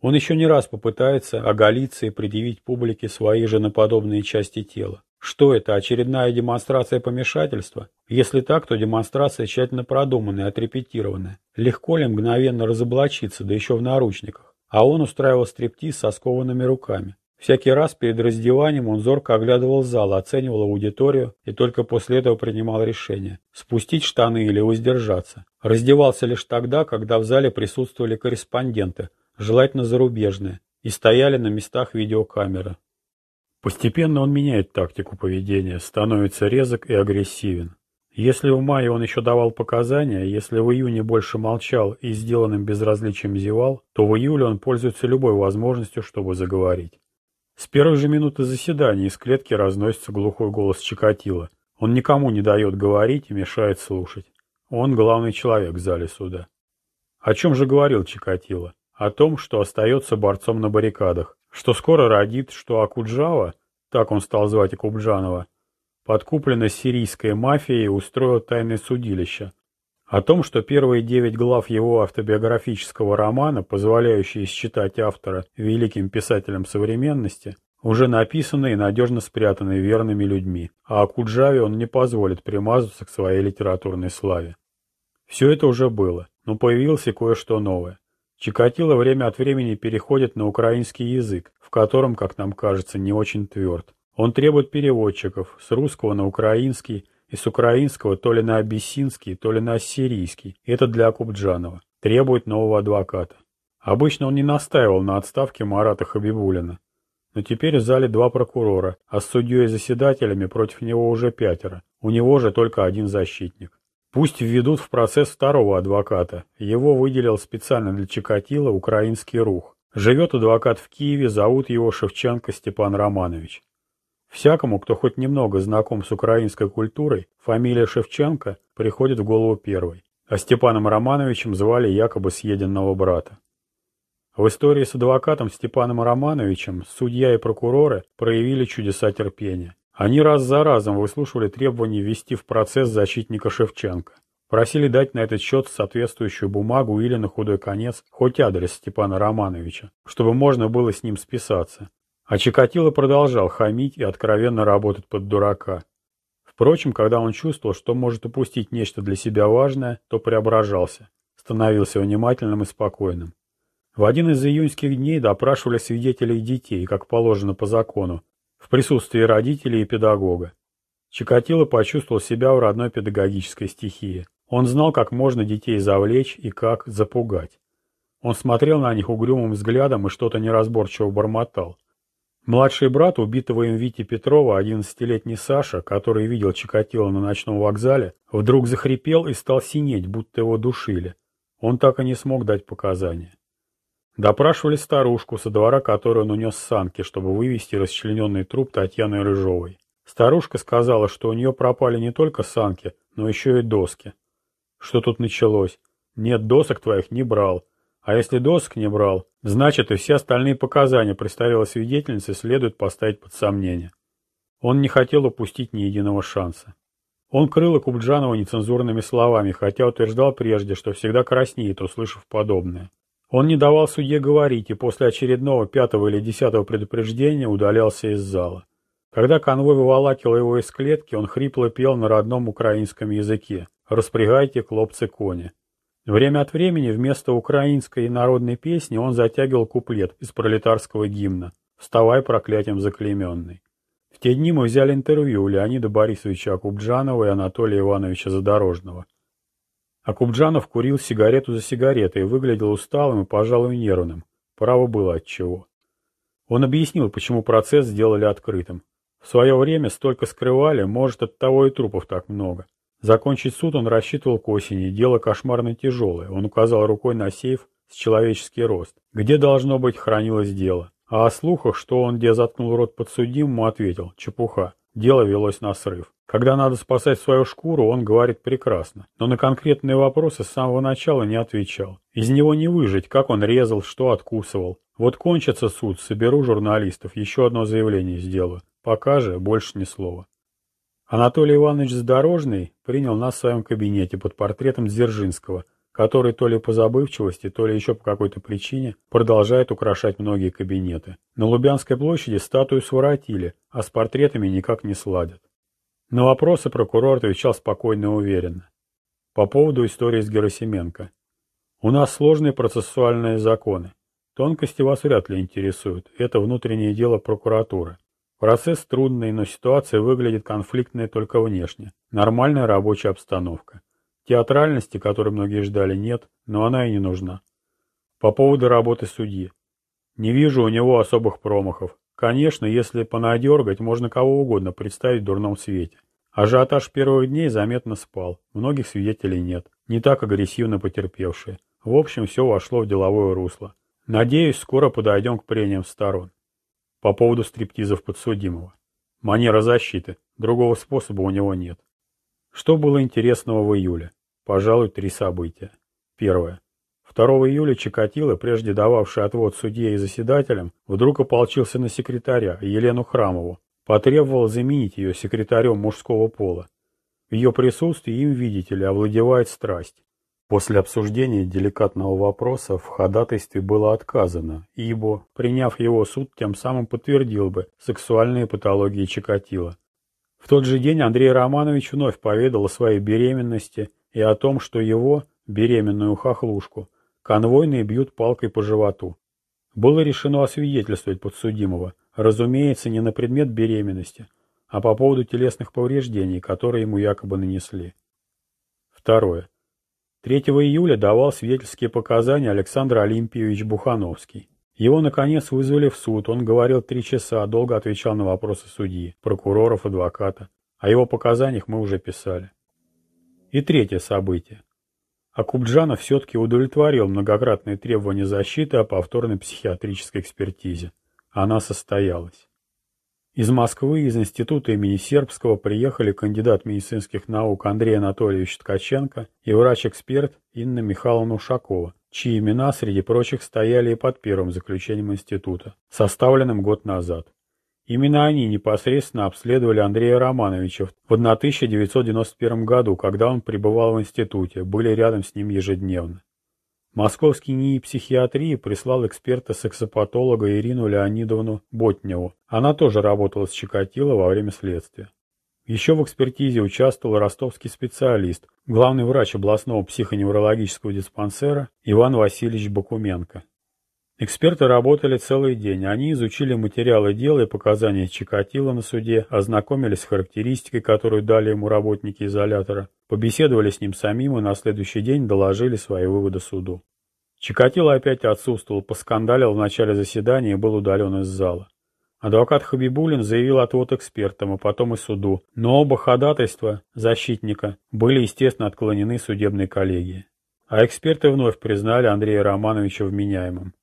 Он еще не раз попытается оголиться и предъявить публике свои женоподобные части тела. Что это, очередная демонстрация помешательства? Если так, то демонстрация тщательно продуманная, отрепетированная. Легко ли мгновенно разоблачиться, да еще в наручниках? А он устраивал стриптиз со скованными руками. Всякий раз перед раздеванием он зорко оглядывал зал, оценивал аудиторию и только после этого принимал решение – спустить штаны или воздержаться. Раздевался лишь тогда, когда в зале присутствовали корреспонденты, желательно зарубежные, и стояли на местах видеокамеры. Постепенно он меняет тактику поведения, становится резок и агрессивен. Если в мае он еще давал показания, если в июне больше молчал и сделанным безразличием зевал, то в июле он пользуется любой возможностью, чтобы заговорить. С первой же минуты заседания из клетки разносится глухой голос Чикатила. Он никому не дает говорить и мешает слушать. Он главный человек в зале суда. О чем же говорил Чикатило? О том, что остается борцом на баррикадах, что скоро родит, что Акуджава, так он стал звать Акубджанова, подкуплена сирийской мафией и устроил тайное судилище. О том, что первые девять глав его автобиографического романа, позволяющие считать автора великим писателем современности, уже написаны и надежно спрятаны верными людьми, а Акуджаве он не позволит примазаться к своей литературной славе. Все это уже было, но появилось кое-что новое. Чикатило время от времени переходит на украинский язык, в котором, как нам кажется, не очень тверд. Он требует переводчиков с русского на украинский и с украинского то ли на абиссинский, то ли на ассирийский. Это для Акубджанова. Требует нового адвоката. Обычно он не настаивал на отставке Марата Хабибулина. Но теперь в зале два прокурора, а с судьей и заседателями против него уже пятеро. У него же только один защитник. Пусть введут в процесс второго адвоката. Его выделил специально для Чикатила украинский рух. Живет адвокат в Киеве, зовут его Шевченко Степан Романович. Всякому, кто хоть немного знаком с украинской культурой, фамилия Шевченко приходит в голову первой. А Степаном Романовичем звали якобы съеденного брата. В истории с адвокатом Степаном Романовичем судья и прокуроры проявили чудеса терпения. Они раз за разом выслушивали требования ввести в процесс защитника Шевченко. Просили дать на этот счет соответствующую бумагу или, на худой конец, хоть адрес Степана Романовича, чтобы можно было с ним списаться. А Чикатило продолжал хамить и откровенно работать под дурака. Впрочем, когда он чувствовал, что может упустить нечто для себя важное, то преображался, становился внимательным и спокойным. В один из июньских дней допрашивали свидетелей детей, как положено по закону, в присутствии родителей и педагога. Чикатило почувствовал себя в родной педагогической стихии. Он знал, как можно детей завлечь и как запугать. Он смотрел на них угрюмым взглядом и что-то неразборчиво бормотал. Младший брат убитого им Вити Петрова, одиннадцатилетний Саша, который видел Чикатило на ночном вокзале, вдруг захрипел и стал синеть, будто его душили. Он так и не смог дать показания. Допрашивали старушку, со двора которой он унес санки, чтобы вывести расчлененный труп Татьяны Рыжовой. Старушка сказала, что у нее пропали не только санки, но еще и доски. Что тут началось? Нет, досок твоих не брал. А если досок не брал, значит и все остальные показания престарелой свидетельницы следует поставить под сомнение. Он не хотел упустить ни единого шанса. Он крыл Кубджанова нецензурными словами, хотя утверждал прежде, что всегда краснеет, услышав подобное. Он не давал судье говорить и после очередного пятого или десятого предупреждения удалялся из зала. Когда конвой выволакивал его из клетки, он хрипло пел на родном украинском языке «Распрягайте, хлопцы, кони». Время от времени вместо украинской народной песни он затягивал куплет из пролетарского гимна «Вставай, проклятием заклейменный». В те дни мы взяли интервью у Леонида Борисовича Акубджанова и Анатолия Ивановича Задорожного. А Кубджанов курил сигарету за сигаретой и выглядел усталым и, пожалуй, нервным. Право было отчего. Он объяснил, почему процесс сделали открытым. В свое время столько скрывали, может, от того и трупов так много. Закончить суд он рассчитывал к осени, дело кошмарно тяжелое. Он указал рукой на сейф с человеческий рост, где, должно быть, хранилось дело. А о слухах, что он где заткнул рот подсудимому, ответил – чепуха. Дело велось на срыв. Когда надо спасать свою шкуру, он говорит прекрасно, но на конкретные вопросы с самого начала не отвечал. Из него не выжить, как он резал, что откусывал. Вот кончится суд, соберу журналистов, еще одно заявление сделаю. Пока же больше ни слова. Анатолий Иванович Задорожный принял нас в своем кабинете под портретом Дзержинского, который то ли по забывчивости, то ли еще по какой-то причине продолжает украшать многие кабинеты. На Лубянской площади статую своротили, а с портретами никак не сладят. На вопросы прокурор отвечал спокойно и уверенно. По поводу истории с Герасименко. У нас сложные процессуальные законы. Тонкости вас вряд ли интересуют. Это внутреннее дело прокуратуры. Процесс трудный, но ситуация выглядит конфликтной только внешне. Нормальная рабочая обстановка. Театральности, которой многие ждали, нет, но она и не нужна. По поводу работы судьи. Не вижу у него особых промахов. Конечно, если понадергать, можно кого угодно представить в дурном свете. Ажиотаж первых дней заметно спал, многих свидетелей нет, не так агрессивно потерпевшие. В общем, все вошло в деловое русло. Надеюсь, скоро подойдем к прениям сторон. По поводу стриптизов подсудимого. Манера защиты. Другого способа у него нет. Что было интересного в июле? Пожалуй, три события. Первое. 2 июля Чикатило, прежде дававший отвод судье и заседателям, вдруг ополчился на секретаря, Елену Храмову, потребовал заменить ее секретарем мужского пола. В ее присутствии им, видите ли, овладевает страсть. После обсуждения деликатного вопроса в ходатайстве было отказано, ибо, приняв его суд, тем самым подтвердил бы сексуальные патологии Чикатило. В тот же день Андрей Романович вновь поведал о своей беременности и о том, что его, беременную хохлушку, конвойные бьют палкой по животу. Было решено освидетельствовать подсудимого, разумеется, не на предмет беременности, а по поводу телесных повреждений, которые ему якобы нанесли. Второе. 3 июля давал свидетельские показания Александр Олимпиевич Бухановский. Его, наконец, вызвали в суд. Он говорил три часа, долго отвечал на вопросы судьи, прокуроров, адвоката. О его показаниях мы уже писали. И третье событие. Акубджанов все-таки удовлетворил многократные требования защиты о повторной психиатрической экспертизе. Она состоялась. Из Москвы, из института имени Сербского приехали кандидат медицинских наук Андрей Анатольевич Ткаченко и врач-эксперт Инна Михайловна Ушакова, чьи имена, среди прочих, стояли и под первым заключением института, составленным год назад. Именно они непосредственно обследовали Андрея Романовича в 1991 году, когда он пребывал в институте, были рядом с ним ежедневно. Московский НИИ психиатрии прислал эксперта-сексопатолога Ирину Леонидовну Ботневу. Она тоже работала с Чикатило во время следствия. Еще в экспертизе участвовал ростовский специалист, главный врач областного психоневрологического диспансера Иван Васильевич Бакуменко. Эксперты работали целый день. Они изучили материалы дела и показания Чикатило на суде, ознакомились с характеристикой, которую дали ему работники изолятора, побеседовали с ним самим и на следующий день доложили свои выводы суду. Чикатило опять отсутствовал, поскандалил в начале заседания и был удален из зала. Адвокат Хабибулин заявил отвод экспертам, а потом и суду, но оба ходатайства защитника были, естественно, отклонены судебной коллегией. А эксперты вновь признали Андрея Романовича вменяемым.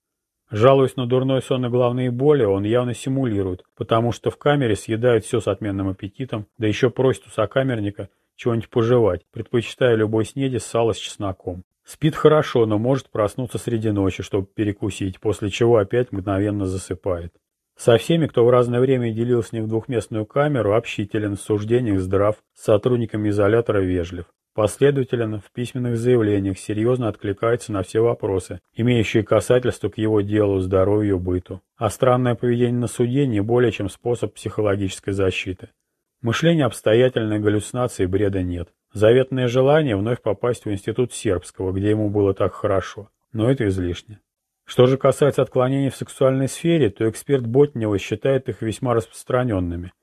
Жалуясь на дурной сон и главные боли, он явно симулирует, потому что в камере съедает все с отменным аппетитом, да еще просит у сокамерника чего-нибудь пожевать, предпочитая любой снеди сало с чесноком. Спит хорошо, но может проснуться среди ночи, чтобы перекусить, после чего опять мгновенно засыпает. Со всеми, кто в разное время делил с ним двухместную камеру, общителен, в суждениях здрав, с сотрудниками изолятора вежлив. Последовательно в письменных заявлениях серьезно откликается на все вопросы, имеющие касательство к его делу, здоровью, быту. А странное поведение на суде не более чем способ психологической защиты. Мышления обстоятельной галлюцинации бреда нет. Заветное желание вновь попасть в институт сербского, где ему было так хорошо. Но это излишне. Что же касается отклонений в сексуальной сфере, то эксперт Ботнева считает их весьма распространенными.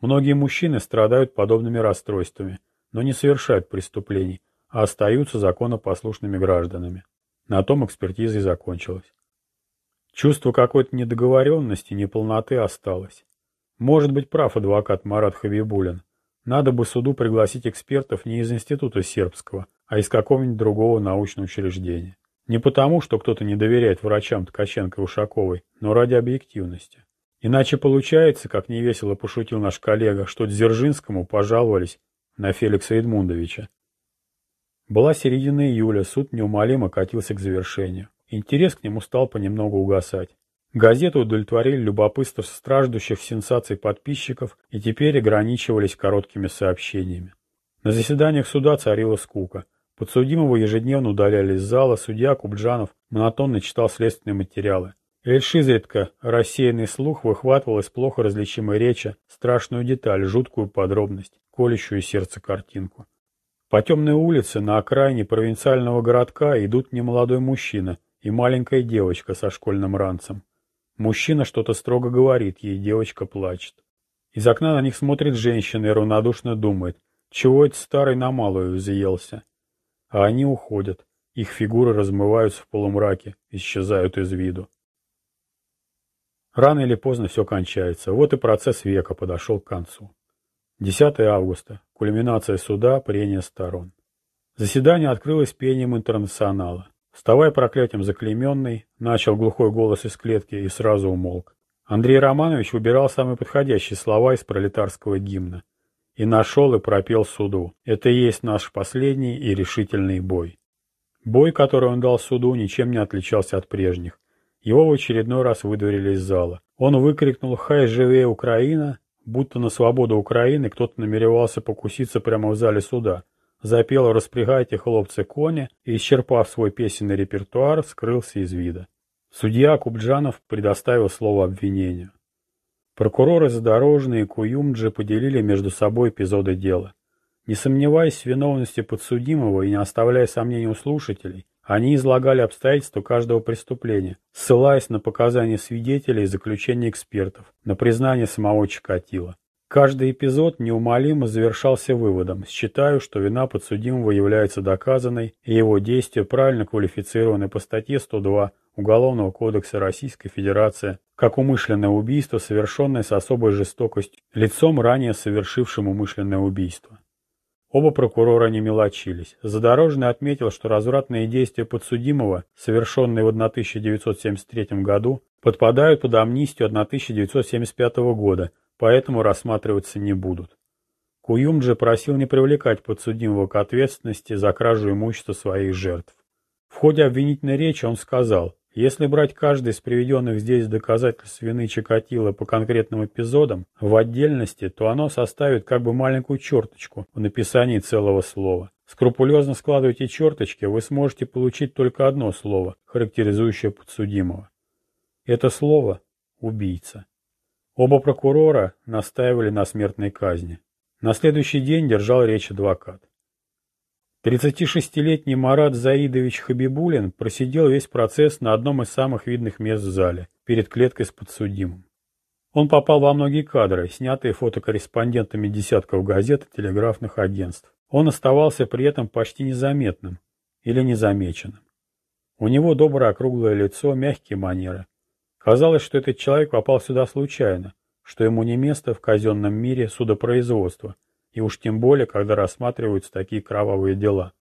Многие мужчины страдают подобными расстройствами – но не совершают преступлений, а остаются законопослушными гражданами. На том экспертиза и закончилась. Чувство какой-то недоговоренности, неполноты осталось. Может быть прав адвокат Марат Хабибулин. Надо бы суду пригласить экспертов не из института сербского, а из какого-нибудь другого научного учреждения. Не потому, что кто-то не доверяет врачам Ткаченко и Ушаковой, но ради объективности. Иначе получается, как невесело пошутил наш коллега, что Дзержинскому пожаловались на Феликса Эдмундовича. Была середина июля, суд неумолимо катился к завершению. Интерес к нему стал понемногу угасать. Газеты удовлетворили любопытство страждущих сенсаций подписчиков и теперь ограничивались короткими сообщениями. На заседаниях суда царила скука. Подсудимого ежедневно удаляли из зала, судья Кубджанов монотонно читал следственные материалы. Лишь изредка рассеянный слух выхватывал из плохо различимой речи страшную деталь, жуткую подробность, колющую сердце картинку. По темной улице на окраине провинциального городка идут немолодой мужчина и маленькая девочка со школьным ранцем. Мужчина что-то строго говорит, ей девочка плачет. Из окна на них смотрит женщина и равнодушно думает, чего этот старый на малую заелся. А они уходят. Их фигуры размываются в полумраке, исчезают из виду. Рано или поздно все кончается. Вот и процесс века подошел к концу. 10 августа. Кульминация суда, прения сторон. Заседание открылось пением интернационала. Вставая проклятием заклейменный, начал глухой голос из клетки и сразу умолк. Андрей Романович выбирал самые подходящие слова из пролетарского гимна. И нашел и пропел суду. Это и есть наш последний и решительный бой. Бой, который он дал суду, ничем не отличался от прежних. Его в очередной раз выдворили из зала. Он выкрикнул «Хай живее Украина!», будто на свободу Украины кто-то намеревался покуситься прямо в зале суда. Запел «Распрягайте, хлопцы, кони» и, исчерпав свой песенный репертуар, скрылся из вида. Судья Кубджанов предоставил слово обвинению. Прокуроры Задорожный и Куюмджи поделили между собой эпизоды дела. Не сомневаясь в виновности подсудимого и не оставляя сомнений у слушателей, они излагали обстоятельства каждого преступления, ссылаясь на показания свидетелей и заключения экспертов, на признание самого Чикатила. Каждый эпизод неумолимо завершался выводом «Считаю, что вина подсудимого является доказанной, и его действия правильно квалифицированы по статье 102 Уголовного кодекса Российской Федерации как умышленное убийство, совершенное с особой жестокостью лицом, ранее совершившим умышленное убийство. Оба прокурора не мелочились. Задорожный отметил, что развратные действия подсудимого, совершенные в 1973 году, подпадают под амнистию 1975 года, поэтому рассматриваться не будут. Куюм же просил не привлекать подсудимого к ответственности за кражу имущества своих жертв. В ходе обвинительной речи он сказал, если брать каждый из приведенных здесь доказательств вины Чикатило по конкретным эпизодам в отдельности, то оно составит как бы маленькую черточку в написании целого слова. Скрупулезно складывайте черточки, вы сможете получить только одно слово, характеризующее подсудимого. Это слово – убийца. Оба прокурора настаивали на смертной казни. На следующий день держал речь адвокат. 36-летний Марат Заидович Хабибулин просидел весь процесс на одном из самых видных мест в зале, перед клеткой с подсудимым. Он попал во многие кадры, снятые фотокорреспондентами десятков газет и телеграфных агентств. Он оставался при этом почти незаметным или незамеченным. У него доброе округлое лицо, мягкие манеры. Казалось, что этот человек попал сюда случайно, что ему не место в казенном мире судопроизводства – и уж тем более, когда рассматриваются такие кровавые дела.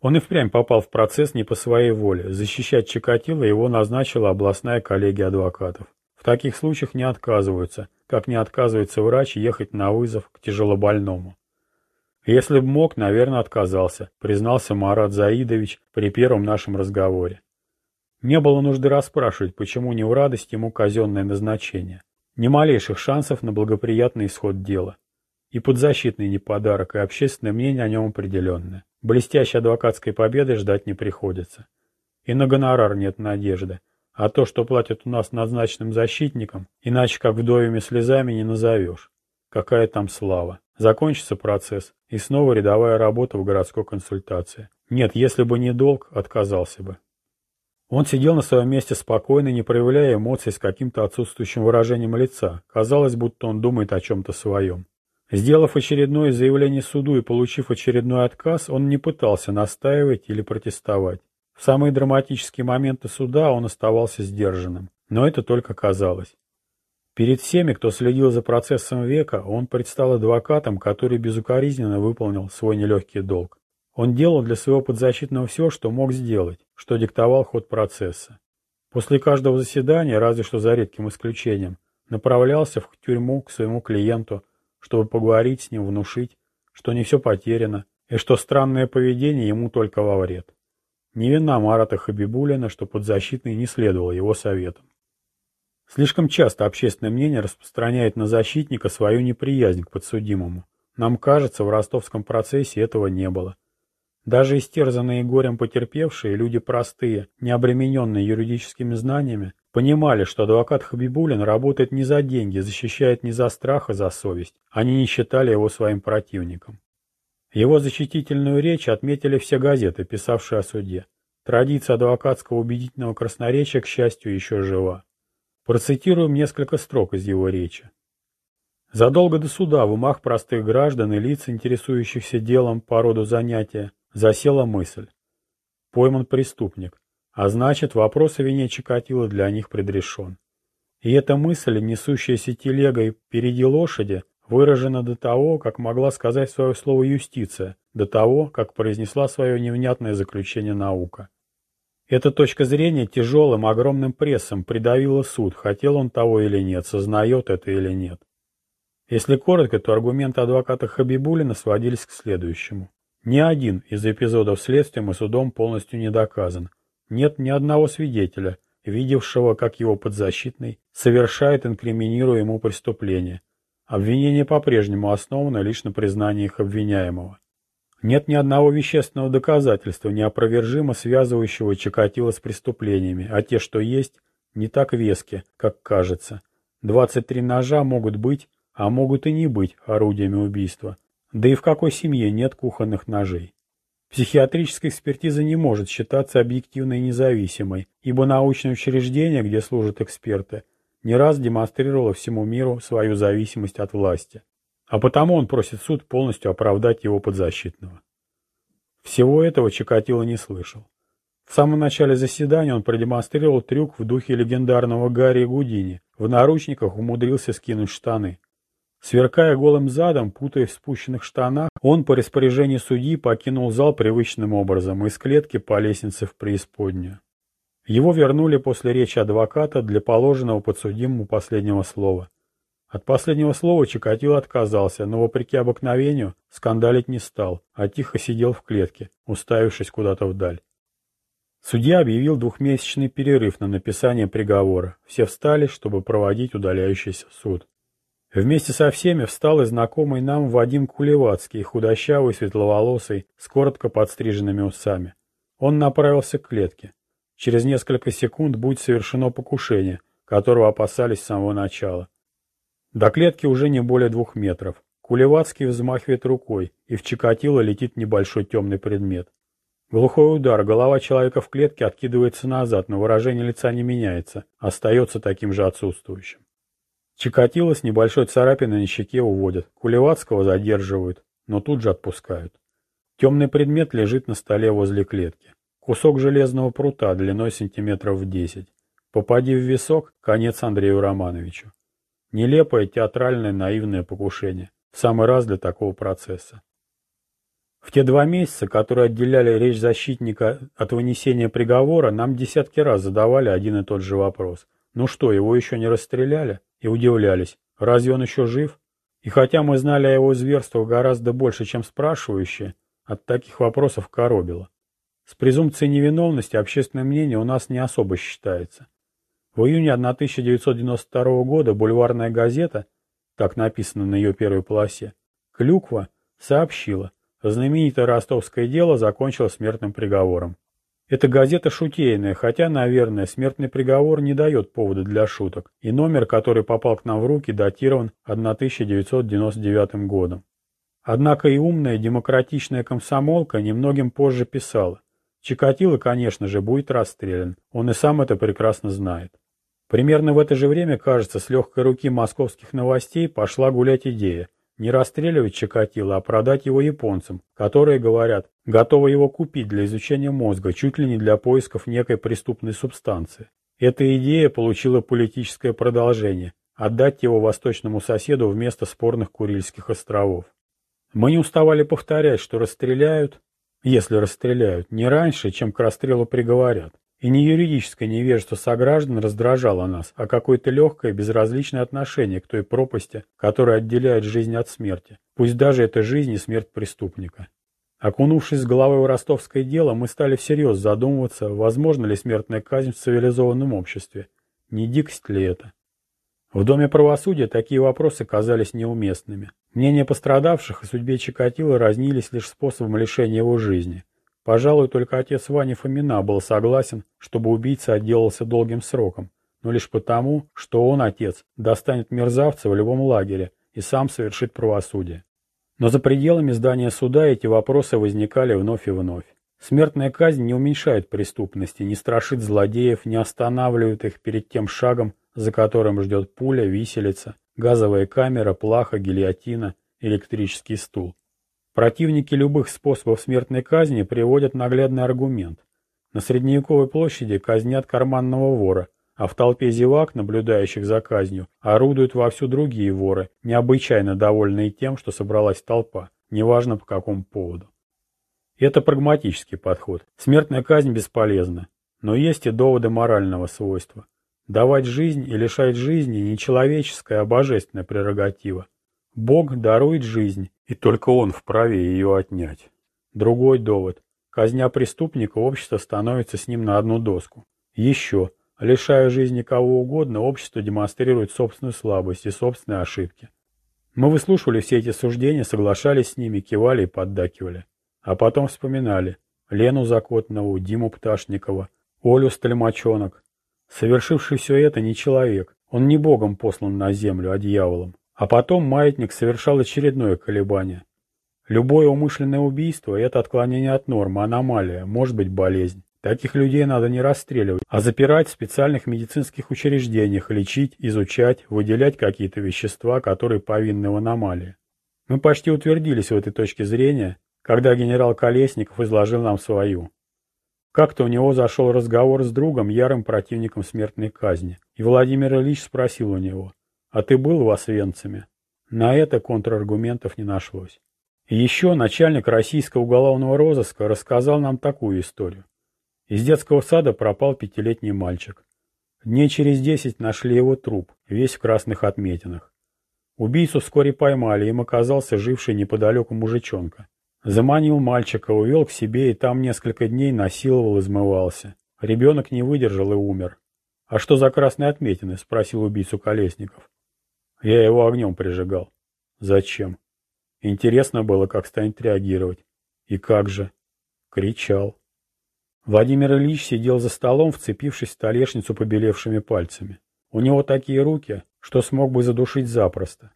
Он и впрямь попал в процесс не по своей воле. Защищать Чикатило его назначила областная коллегия адвокатов. В таких случаях не отказываются, как не отказывается врач ехать на вызов к тяжелобольному. Если бы мог, наверное, отказался, признался Марат Заидович при первом нашем разговоре. Не было нужды расспрашивать, почему не в радость ему казенное назначение. Ни малейших шансов на благоприятный исход дела. И подзащитный не подарок, и общественное мнение о нем определенное. Блестящей адвокатской победы ждать не приходится. И на гонорар нет надежды. А то, что платят у нас назначенным защитникам, иначе как вдовьими слезами не назовешь. Какая там слава. Закончится процесс, и снова рядовая работа в городской консультации. Нет, если бы не долг, отказался бы. Он сидел на своем месте спокойно, не проявляя эмоций с каким-то отсутствующим выражением лица. Казалось, будто он думает о чем-то своем. Сделав очередное заявление суду и получив очередной отказ, он не пытался настаивать или протестовать. В самые драматические моменты суда он оставался сдержанным, но это только казалось. Перед всеми, кто следил за процессом века, он предстал адвокатом, который безукоризненно выполнил свой нелегкий долг. Он делал для своего подзащитного все, что мог сделать, что диктовал ход процесса. После каждого заседания, разве что за редким исключением, направлялся в тюрьму к своему клиенту, чтобы поговорить с ним, внушить, что не все потеряно, и что странное поведение ему только во вред. Не вина Марата Хабибулина, что подзащитный не следовал его советам. Слишком часто общественное мнение распространяет на защитника свою неприязнь к подсудимому. Нам кажется, в ростовском процессе этого не было. Даже истерзанные горем потерпевшие, люди простые, не обремененные юридическими знаниями, понимали, что адвокат Хабибулин работает не за деньги, защищает не за страх, а за совесть. Они не считали его своим противником. Его защитительную речь отметили все газеты, писавшие о суде. Традиция адвокатского убедительного красноречия, к счастью, еще жива. Процитируем несколько строк из его речи. Задолго до суда в умах простых граждан и лиц, интересующихся делом по роду занятия, засела мысль. Пойман преступник, а значит, вопрос о вине Чикатило для них предрешен. И эта мысль, несущаяся телегой впереди лошади, выражена до того, как могла сказать свое слово юстиция, до того, как произнесла свое невнятное заключение наука. Эта точка зрения тяжелым, огромным прессом придавила суд, хотел он того или нет, сознает это или нет. Если коротко, то аргументы адвоката Хабибулина сводились к следующему. Ни один из эпизодов следствием и судом полностью не доказан. Нет ни одного свидетеля, видевшего, как его подзащитный совершает инкриминируемое преступление. Обвинение по-прежнему основано лишь на признаниях обвиняемого. Нет ни одного вещественного доказательства, неопровержимо связывающего Чикатило с преступлениями, а те, что есть, не так вески, как кажется. 23 ножа могут быть, а могут и не быть орудиями убийства. Да и в какой семье нет кухонных ножей? Психиатрическая экспертиза не может считаться объективной и независимой, ибо научное учреждение, где служат эксперты, не раз демонстрировало всему миру свою зависимость от власти. А потому он просит суд полностью оправдать его подзащитного. Всего этого Чикатило не слышал. В самом начале заседания он продемонстрировал трюк в духе легендарного Гарри Гудини. В наручниках умудрился скинуть штаны. Сверкая голым задом, путаясь в спущенных штанах, он по распоряжению судьи покинул зал привычным образом из клетки по лестнице в преисподнюю. Его вернули после речи адвоката для положенного подсудимому последнего слова. От последнего слова Чикатило отказался, но, вопреки обыкновению, скандалить не стал, а тихо сидел в клетке, уставившись куда-то вдаль. Судья объявил двухмесячный перерыв на написание приговора. Все встали, чтобы проводить удаляющийся суд. Вместе со всеми встал и знакомый нам Вадим Кулевацкий, худощавый, светловолосый, с коротко подстриженными усами. Он направился к клетке. Через несколько секунд будет совершено покушение, которого опасались с самого начала. До клетки уже не более двух метров. Кулевацкий взмахивает рукой, и в Чикатило летит небольшой темный предмет. Глухой удар, голова человека в клетке откидывается назад, но выражение лица не меняется, остается таким же отсутствующим. Чикатило с небольшой царапиной на щеке уводят, Кулевацкого задерживают, но тут же отпускают. Темный предмет лежит на столе возле клетки. Кусок железного прута длиной сантиметров в десять. Попади в висок, конец Андрею Романовичу. Нелепое, театральное, наивное покушение. В самый раз для такого процесса. В те два месяца, которые отделяли речь защитника от вынесения приговора, нам десятки раз задавали один и тот же вопрос. Ну что, его еще не расстреляли? и удивлялись, разве он еще жив? И хотя мы знали о его зверствах гораздо больше, чем спрашивающие, от таких вопросов коробило. С презумпцией невиновности общественное мнение у нас не особо считается. В июне 1992 года бульварная газета, так написано на ее первой полосе, «Клюква» сообщила, знаменитое ростовское дело закончилось смертным приговором. Эта газета шутейная, хотя, наверное, смертный приговор не дает повода для шуток, и номер, который попал к нам в руки, датирован 1999 годом. Однако и умная демократичная комсомолка немногим позже писала. Чикатило, конечно же, будет расстрелян, он и сам это прекрасно знает. Примерно в это же время, кажется, с легкой руки московских новостей пошла гулять идея, не расстреливать Чикатило, а продать его японцам, которые, говорят, готовы его купить для изучения мозга, чуть ли не для поисков некой преступной субстанции. Эта идея получила политическое продолжение – отдать его восточному соседу вместо спорных Курильских островов. Мы не уставали повторять, что расстреляют, если расстреляют, не раньше, чем к расстрелу приговорят. И не юридическое невежество сограждан раздражало нас, а какое-то легкое, безразличное отношение к той пропасти, которая отделяет жизнь от смерти, пусть даже это жизнь и смерть преступника. Окунувшись с головой в ростовское дело, мы стали всерьез задумываться, возможно ли смертная казнь в цивилизованном обществе. Не дикость ли это? В Доме правосудия такие вопросы казались неуместными. Мнения пострадавших о судьбе Чикатило разнились лишь способом лишения его жизни – Пожалуй, только отец Вани Фомина был согласен, чтобы убийца отделался долгим сроком, но лишь потому, что он, отец, достанет мерзавца в любом лагере и сам совершит правосудие. Но за пределами здания суда эти вопросы возникали вновь и вновь. Смертная казнь не уменьшает преступности, не страшит злодеев, не останавливает их перед тем шагом, за которым ждет пуля, виселица, газовая камера, плаха, гильотина, электрический стул. Противники любых способов смертной казни приводят наглядный аргумент. На Средневековой площади казнят карманного вора, а в толпе зевак, наблюдающих за казнью, орудуют вовсю другие воры, необычайно довольные тем, что собралась толпа, неважно по какому поводу. Это прагматический подход. Смертная казнь бесполезна, но есть и доводы морального свойства. Давать жизнь и лишать жизни не человеческая, а божественная прерогатива. Бог дарует жизнь, и только Он вправе ее отнять. Другой довод. Казня преступника, общество становится с ним на одну доску. Еще. Лишая жизни кого угодно, общество демонстрирует собственную слабость и собственные ошибки. Мы выслушивали все эти суждения, соглашались с ними, кивали и поддакивали. А потом вспоминали Лену Закотнову, Диму Пташникова, Олю Стальмачонок. Совершивший все это не человек, он не богом послан на землю, а дьяволом. А потом маятник совершал очередное колебание. Любое умышленное убийство – это отклонение от нормы, аномалия, может быть болезнь. Таких людей надо не расстреливать, а запирать в специальных медицинских учреждениях, лечить, изучать, выделять какие-то вещества, которые повинны в аномалии. Мы почти утвердились в этой точке зрения, когда генерал Колесников изложил нам свою. Как-то у него зашел разговор с другом, ярым противником смертной казни, и Владимир Ильич спросил у него – а ты был в Освенциме? На это контраргументов не нашлось. Еще начальник российского уголовного розыска рассказал нам такую историю. Из детского сада пропал пятилетний мальчик. Дней через десять нашли его труп, весь в красных отметинах. Убийцу вскоре поймали, им оказался живший неподалеку мужичонка. Заманил мальчика, увел к себе и там несколько дней насиловал, измывался. Ребенок не выдержал и умер. «А что за красные отметины?» – спросил убийцу Колесников. Я его огнем прижигал. Зачем? Интересно было, как станет реагировать. И как же? Кричал. Владимир Ильич сидел за столом, вцепившись в столешницу побелевшими пальцами. У него такие руки, что смог бы задушить запросто.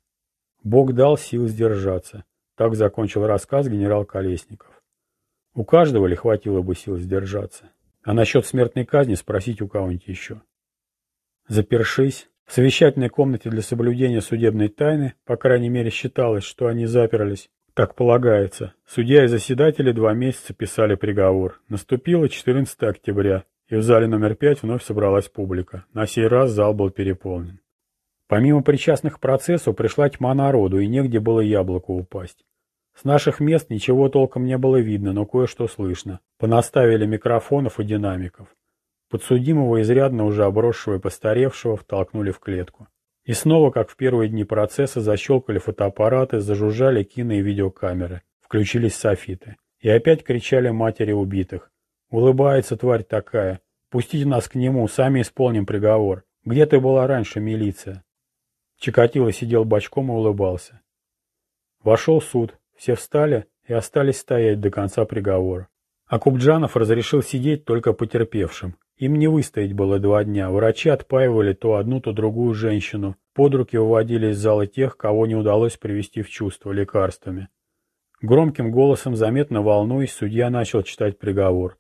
Бог дал сил сдержаться. Так закончил рассказ генерал Колесников. У каждого ли хватило бы сил сдержаться? А насчет смертной казни спросить у кого-нибудь еще. Запершись, в совещательной комнате для соблюдения судебной тайны, по крайней мере, считалось, что они заперлись. Так полагается. Судья и заседатели два месяца писали приговор. Наступило 14 октября, и в зале номер 5 вновь собралась публика. На сей раз зал был переполнен. Помимо причастных к процессу пришла тьма народу, и негде было яблоку упасть. С наших мест ничего толком не было видно, но кое-что слышно. Понаставили микрофонов и динамиков. Подсудимого, изрядно уже обросшего и постаревшего, втолкнули в клетку. И снова, как в первые дни процесса, защелкали фотоаппараты, зажужжали кино и видеокамеры. Включились софиты. И опять кричали матери убитых. «Улыбается тварь такая! Пустите нас к нему, сами исполним приговор! Где ты была раньше, милиция?» Чикатило сидел бочком и улыбался. Вошел суд, все встали и остались стоять до конца приговора. А Кубджанов разрешил сидеть только потерпевшим, им не выстоять было два дня. Врачи отпаивали то одну, то другую женщину. Под руки выводили из зала тех, кого не удалось привести в чувство лекарствами. Громким голосом, заметно волнуясь, судья начал читать приговор.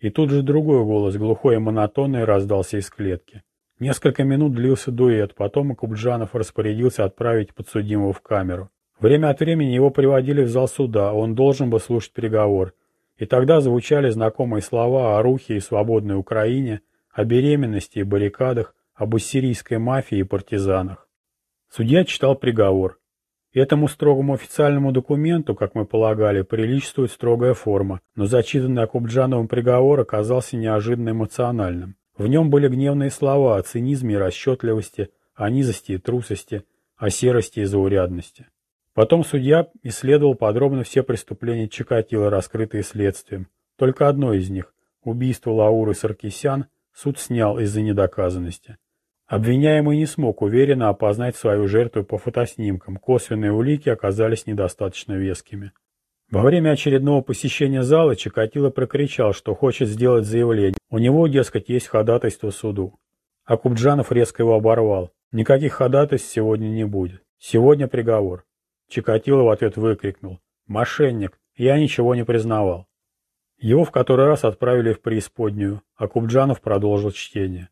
И тут же другой голос, глухой и монотонный, раздался из клетки. Несколько минут длился дуэт, потом Кубджанов распорядился отправить подсудимого в камеру. Время от времени его приводили в зал суда, он должен был слушать приговор – и тогда звучали знакомые слова о рухе и свободной Украине, о беременности и баррикадах, об ассирийской мафии и партизанах. Судья читал приговор. Этому строгому официальному документу, как мы полагали, приличествует строгая форма, но зачитанный Акубджановым приговор оказался неожиданно эмоциональным. В нем были гневные слова о цинизме и расчетливости, о низости и трусости, о серости и заурядности. Потом судья исследовал подробно все преступления Чикатило, раскрытые следствием. Только одно из них – убийство Лауры Саркисян – суд снял из-за недоказанности. Обвиняемый не смог уверенно опознать свою жертву по фотоснимкам, косвенные улики оказались недостаточно вескими. Во время очередного посещения зала Чикатило прокричал, что хочет сделать заявление. У него, дескать, есть ходатайство суду. А Кубджанов резко его оборвал. Никаких ходатайств сегодня не будет. Сегодня приговор. Чикатило в ответ выкрикнул. «Мошенник! Я ничего не признавал». Его в который раз отправили в преисподнюю, а Кубджанов продолжил чтение.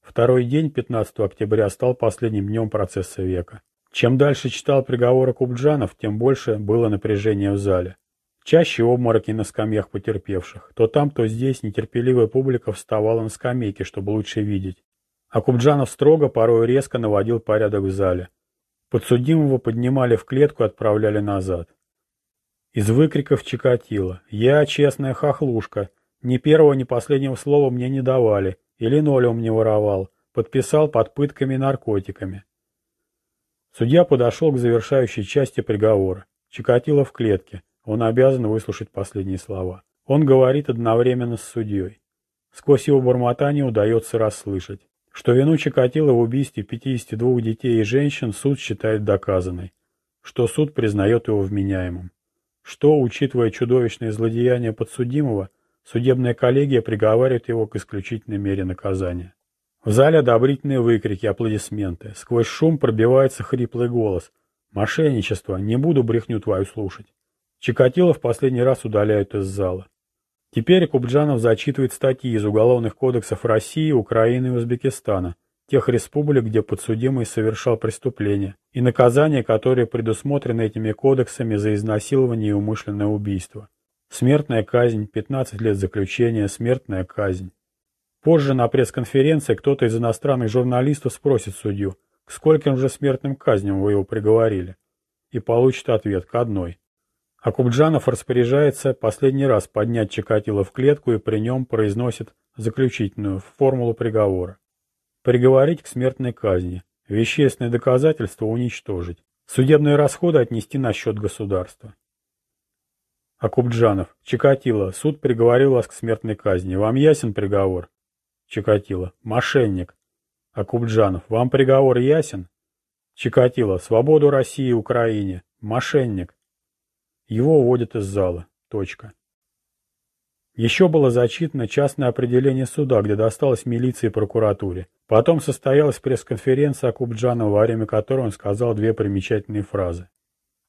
Второй день, 15 октября, стал последним днем процесса века. Чем дальше читал приговоры Кубджанов, тем больше было напряжения в зале. Чаще обмороки на скамьях потерпевших. То там, то здесь нетерпеливая публика вставала на скамейки, чтобы лучше видеть. А Кубджанов строго, порой резко наводил порядок в зале. Подсудимого поднимали в клетку и отправляли назад. Из выкриков Чикатило. «Я честная хохлушка. Ни первого, ни последнего слова мне не давали. И линолеум не воровал. Подписал под пытками и наркотиками». Судья подошел к завершающей части приговора. Чикатило в клетке. Он обязан выслушать последние слова. Он говорит одновременно с судьей. Сквозь его бормотание удается расслышать что вину Чикатило в убийстве 52 детей и женщин суд считает доказанной, что суд признает его вменяемым, что, учитывая чудовищные злодеяния подсудимого, судебная коллегия приговаривает его к исключительной мере наказания. В зале одобрительные выкрики, аплодисменты. Сквозь шум пробивается хриплый голос. «Мошенничество! Не буду брехню твою слушать!» Чикатило в последний раз удаляют из зала. Теперь Кубджанов зачитывает статьи из уголовных кодексов России, Украины и Узбекистана, тех республик, где подсудимый совершал преступления, и наказания, которые предусмотрены этими кодексами за изнасилование и умышленное убийство. Смертная казнь, 15 лет заключения, смертная казнь. Позже на пресс-конференции кто-то из иностранных журналистов спросит судью, к скольким же смертным казням вы его приговорили, и получит ответ к одной. А Кубджанов распоряжается последний раз поднять Чикатило в клетку и при нем произносит заключительную формулу приговора. Приговорить к смертной казни, вещественные доказательства уничтожить, судебные расходы отнести на счет государства. Акубджанов. Чикатило. Суд приговорил вас к смертной казни. Вам ясен приговор? Чикатило. Мошенник. Акубджанов. Вам приговор ясен? Чикатило. Свободу России и Украине. Мошенник. Его уводят из зала. Точка. Еще было зачитано частное определение суда, где досталось милиции и прокуратуре. Потом состоялась пресс-конференция Акубджанова, во время которой он сказал две примечательные фразы.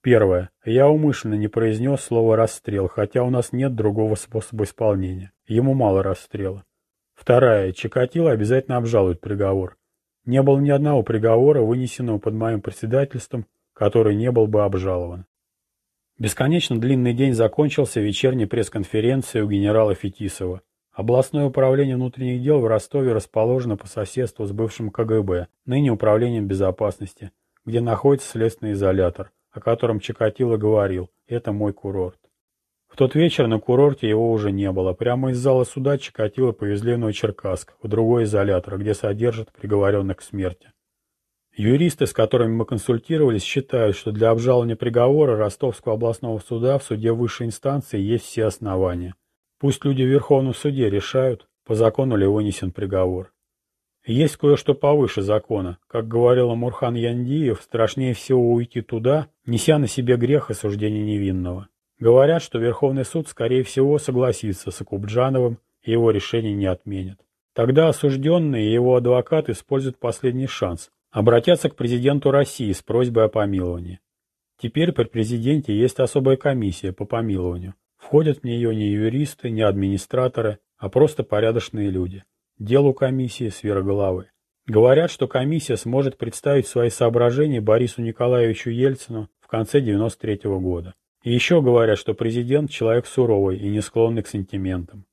Первое. Я умышленно не произнес слово «расстрел», хотя у нас нет другого способа исполнения. Ему мало расстрела. Вторая. Чикатило обязательно обжалует приговор. Не было ни одного приговора, вынесенного под моим председательством, который не был бы обжалован. Бесконечно длинный день закончился вечерней пресс-конференцией у генерала Фетисова. Областное управление внутренних дел в Ростове расположено по соседству с бывшим КГБ, ныне управлением безопасности, где находится следственный изолятор, о котором Чикатило говорил «это мой курорт». В тот вечер на курорте его уже не было. Прямо из зала суда Чикатило повезли в Новочеркасск, в другой изолятор, где содержат приговоренных к смерти. Юристы, с которыми мы консультировались, считают, что для обжалования приговора Ростовского областного суда в суде высшей инстанции есть все основания. Пусть люди в Верховном суде решают, по закону ли вынесен приговор. Есть кое-что повыше закона. Как говорил Мурхан Яндиев, страшнее всего уйти туда, неся на себе грех осуждения невинного. Говорят, что Верховный суд, скорее всего, согласится с Акубджановым и его решение не отменит. Тогда осужденный и его адвокат используют последний шанс обратятся к президенту России с просьбой о помиловании. Теперь при президенте есть особая комиссия по помилованию. Входят в нее не юристы, не администраторы, а просто порядочные люди. Делу комиссии сфера головы. Говорят, что комиссия сможет представить свои соображения Борису Николаевичу Ельцину в конце 93 -го года. И еще говорят, что президент человек суровый и не склонный к сантиментам.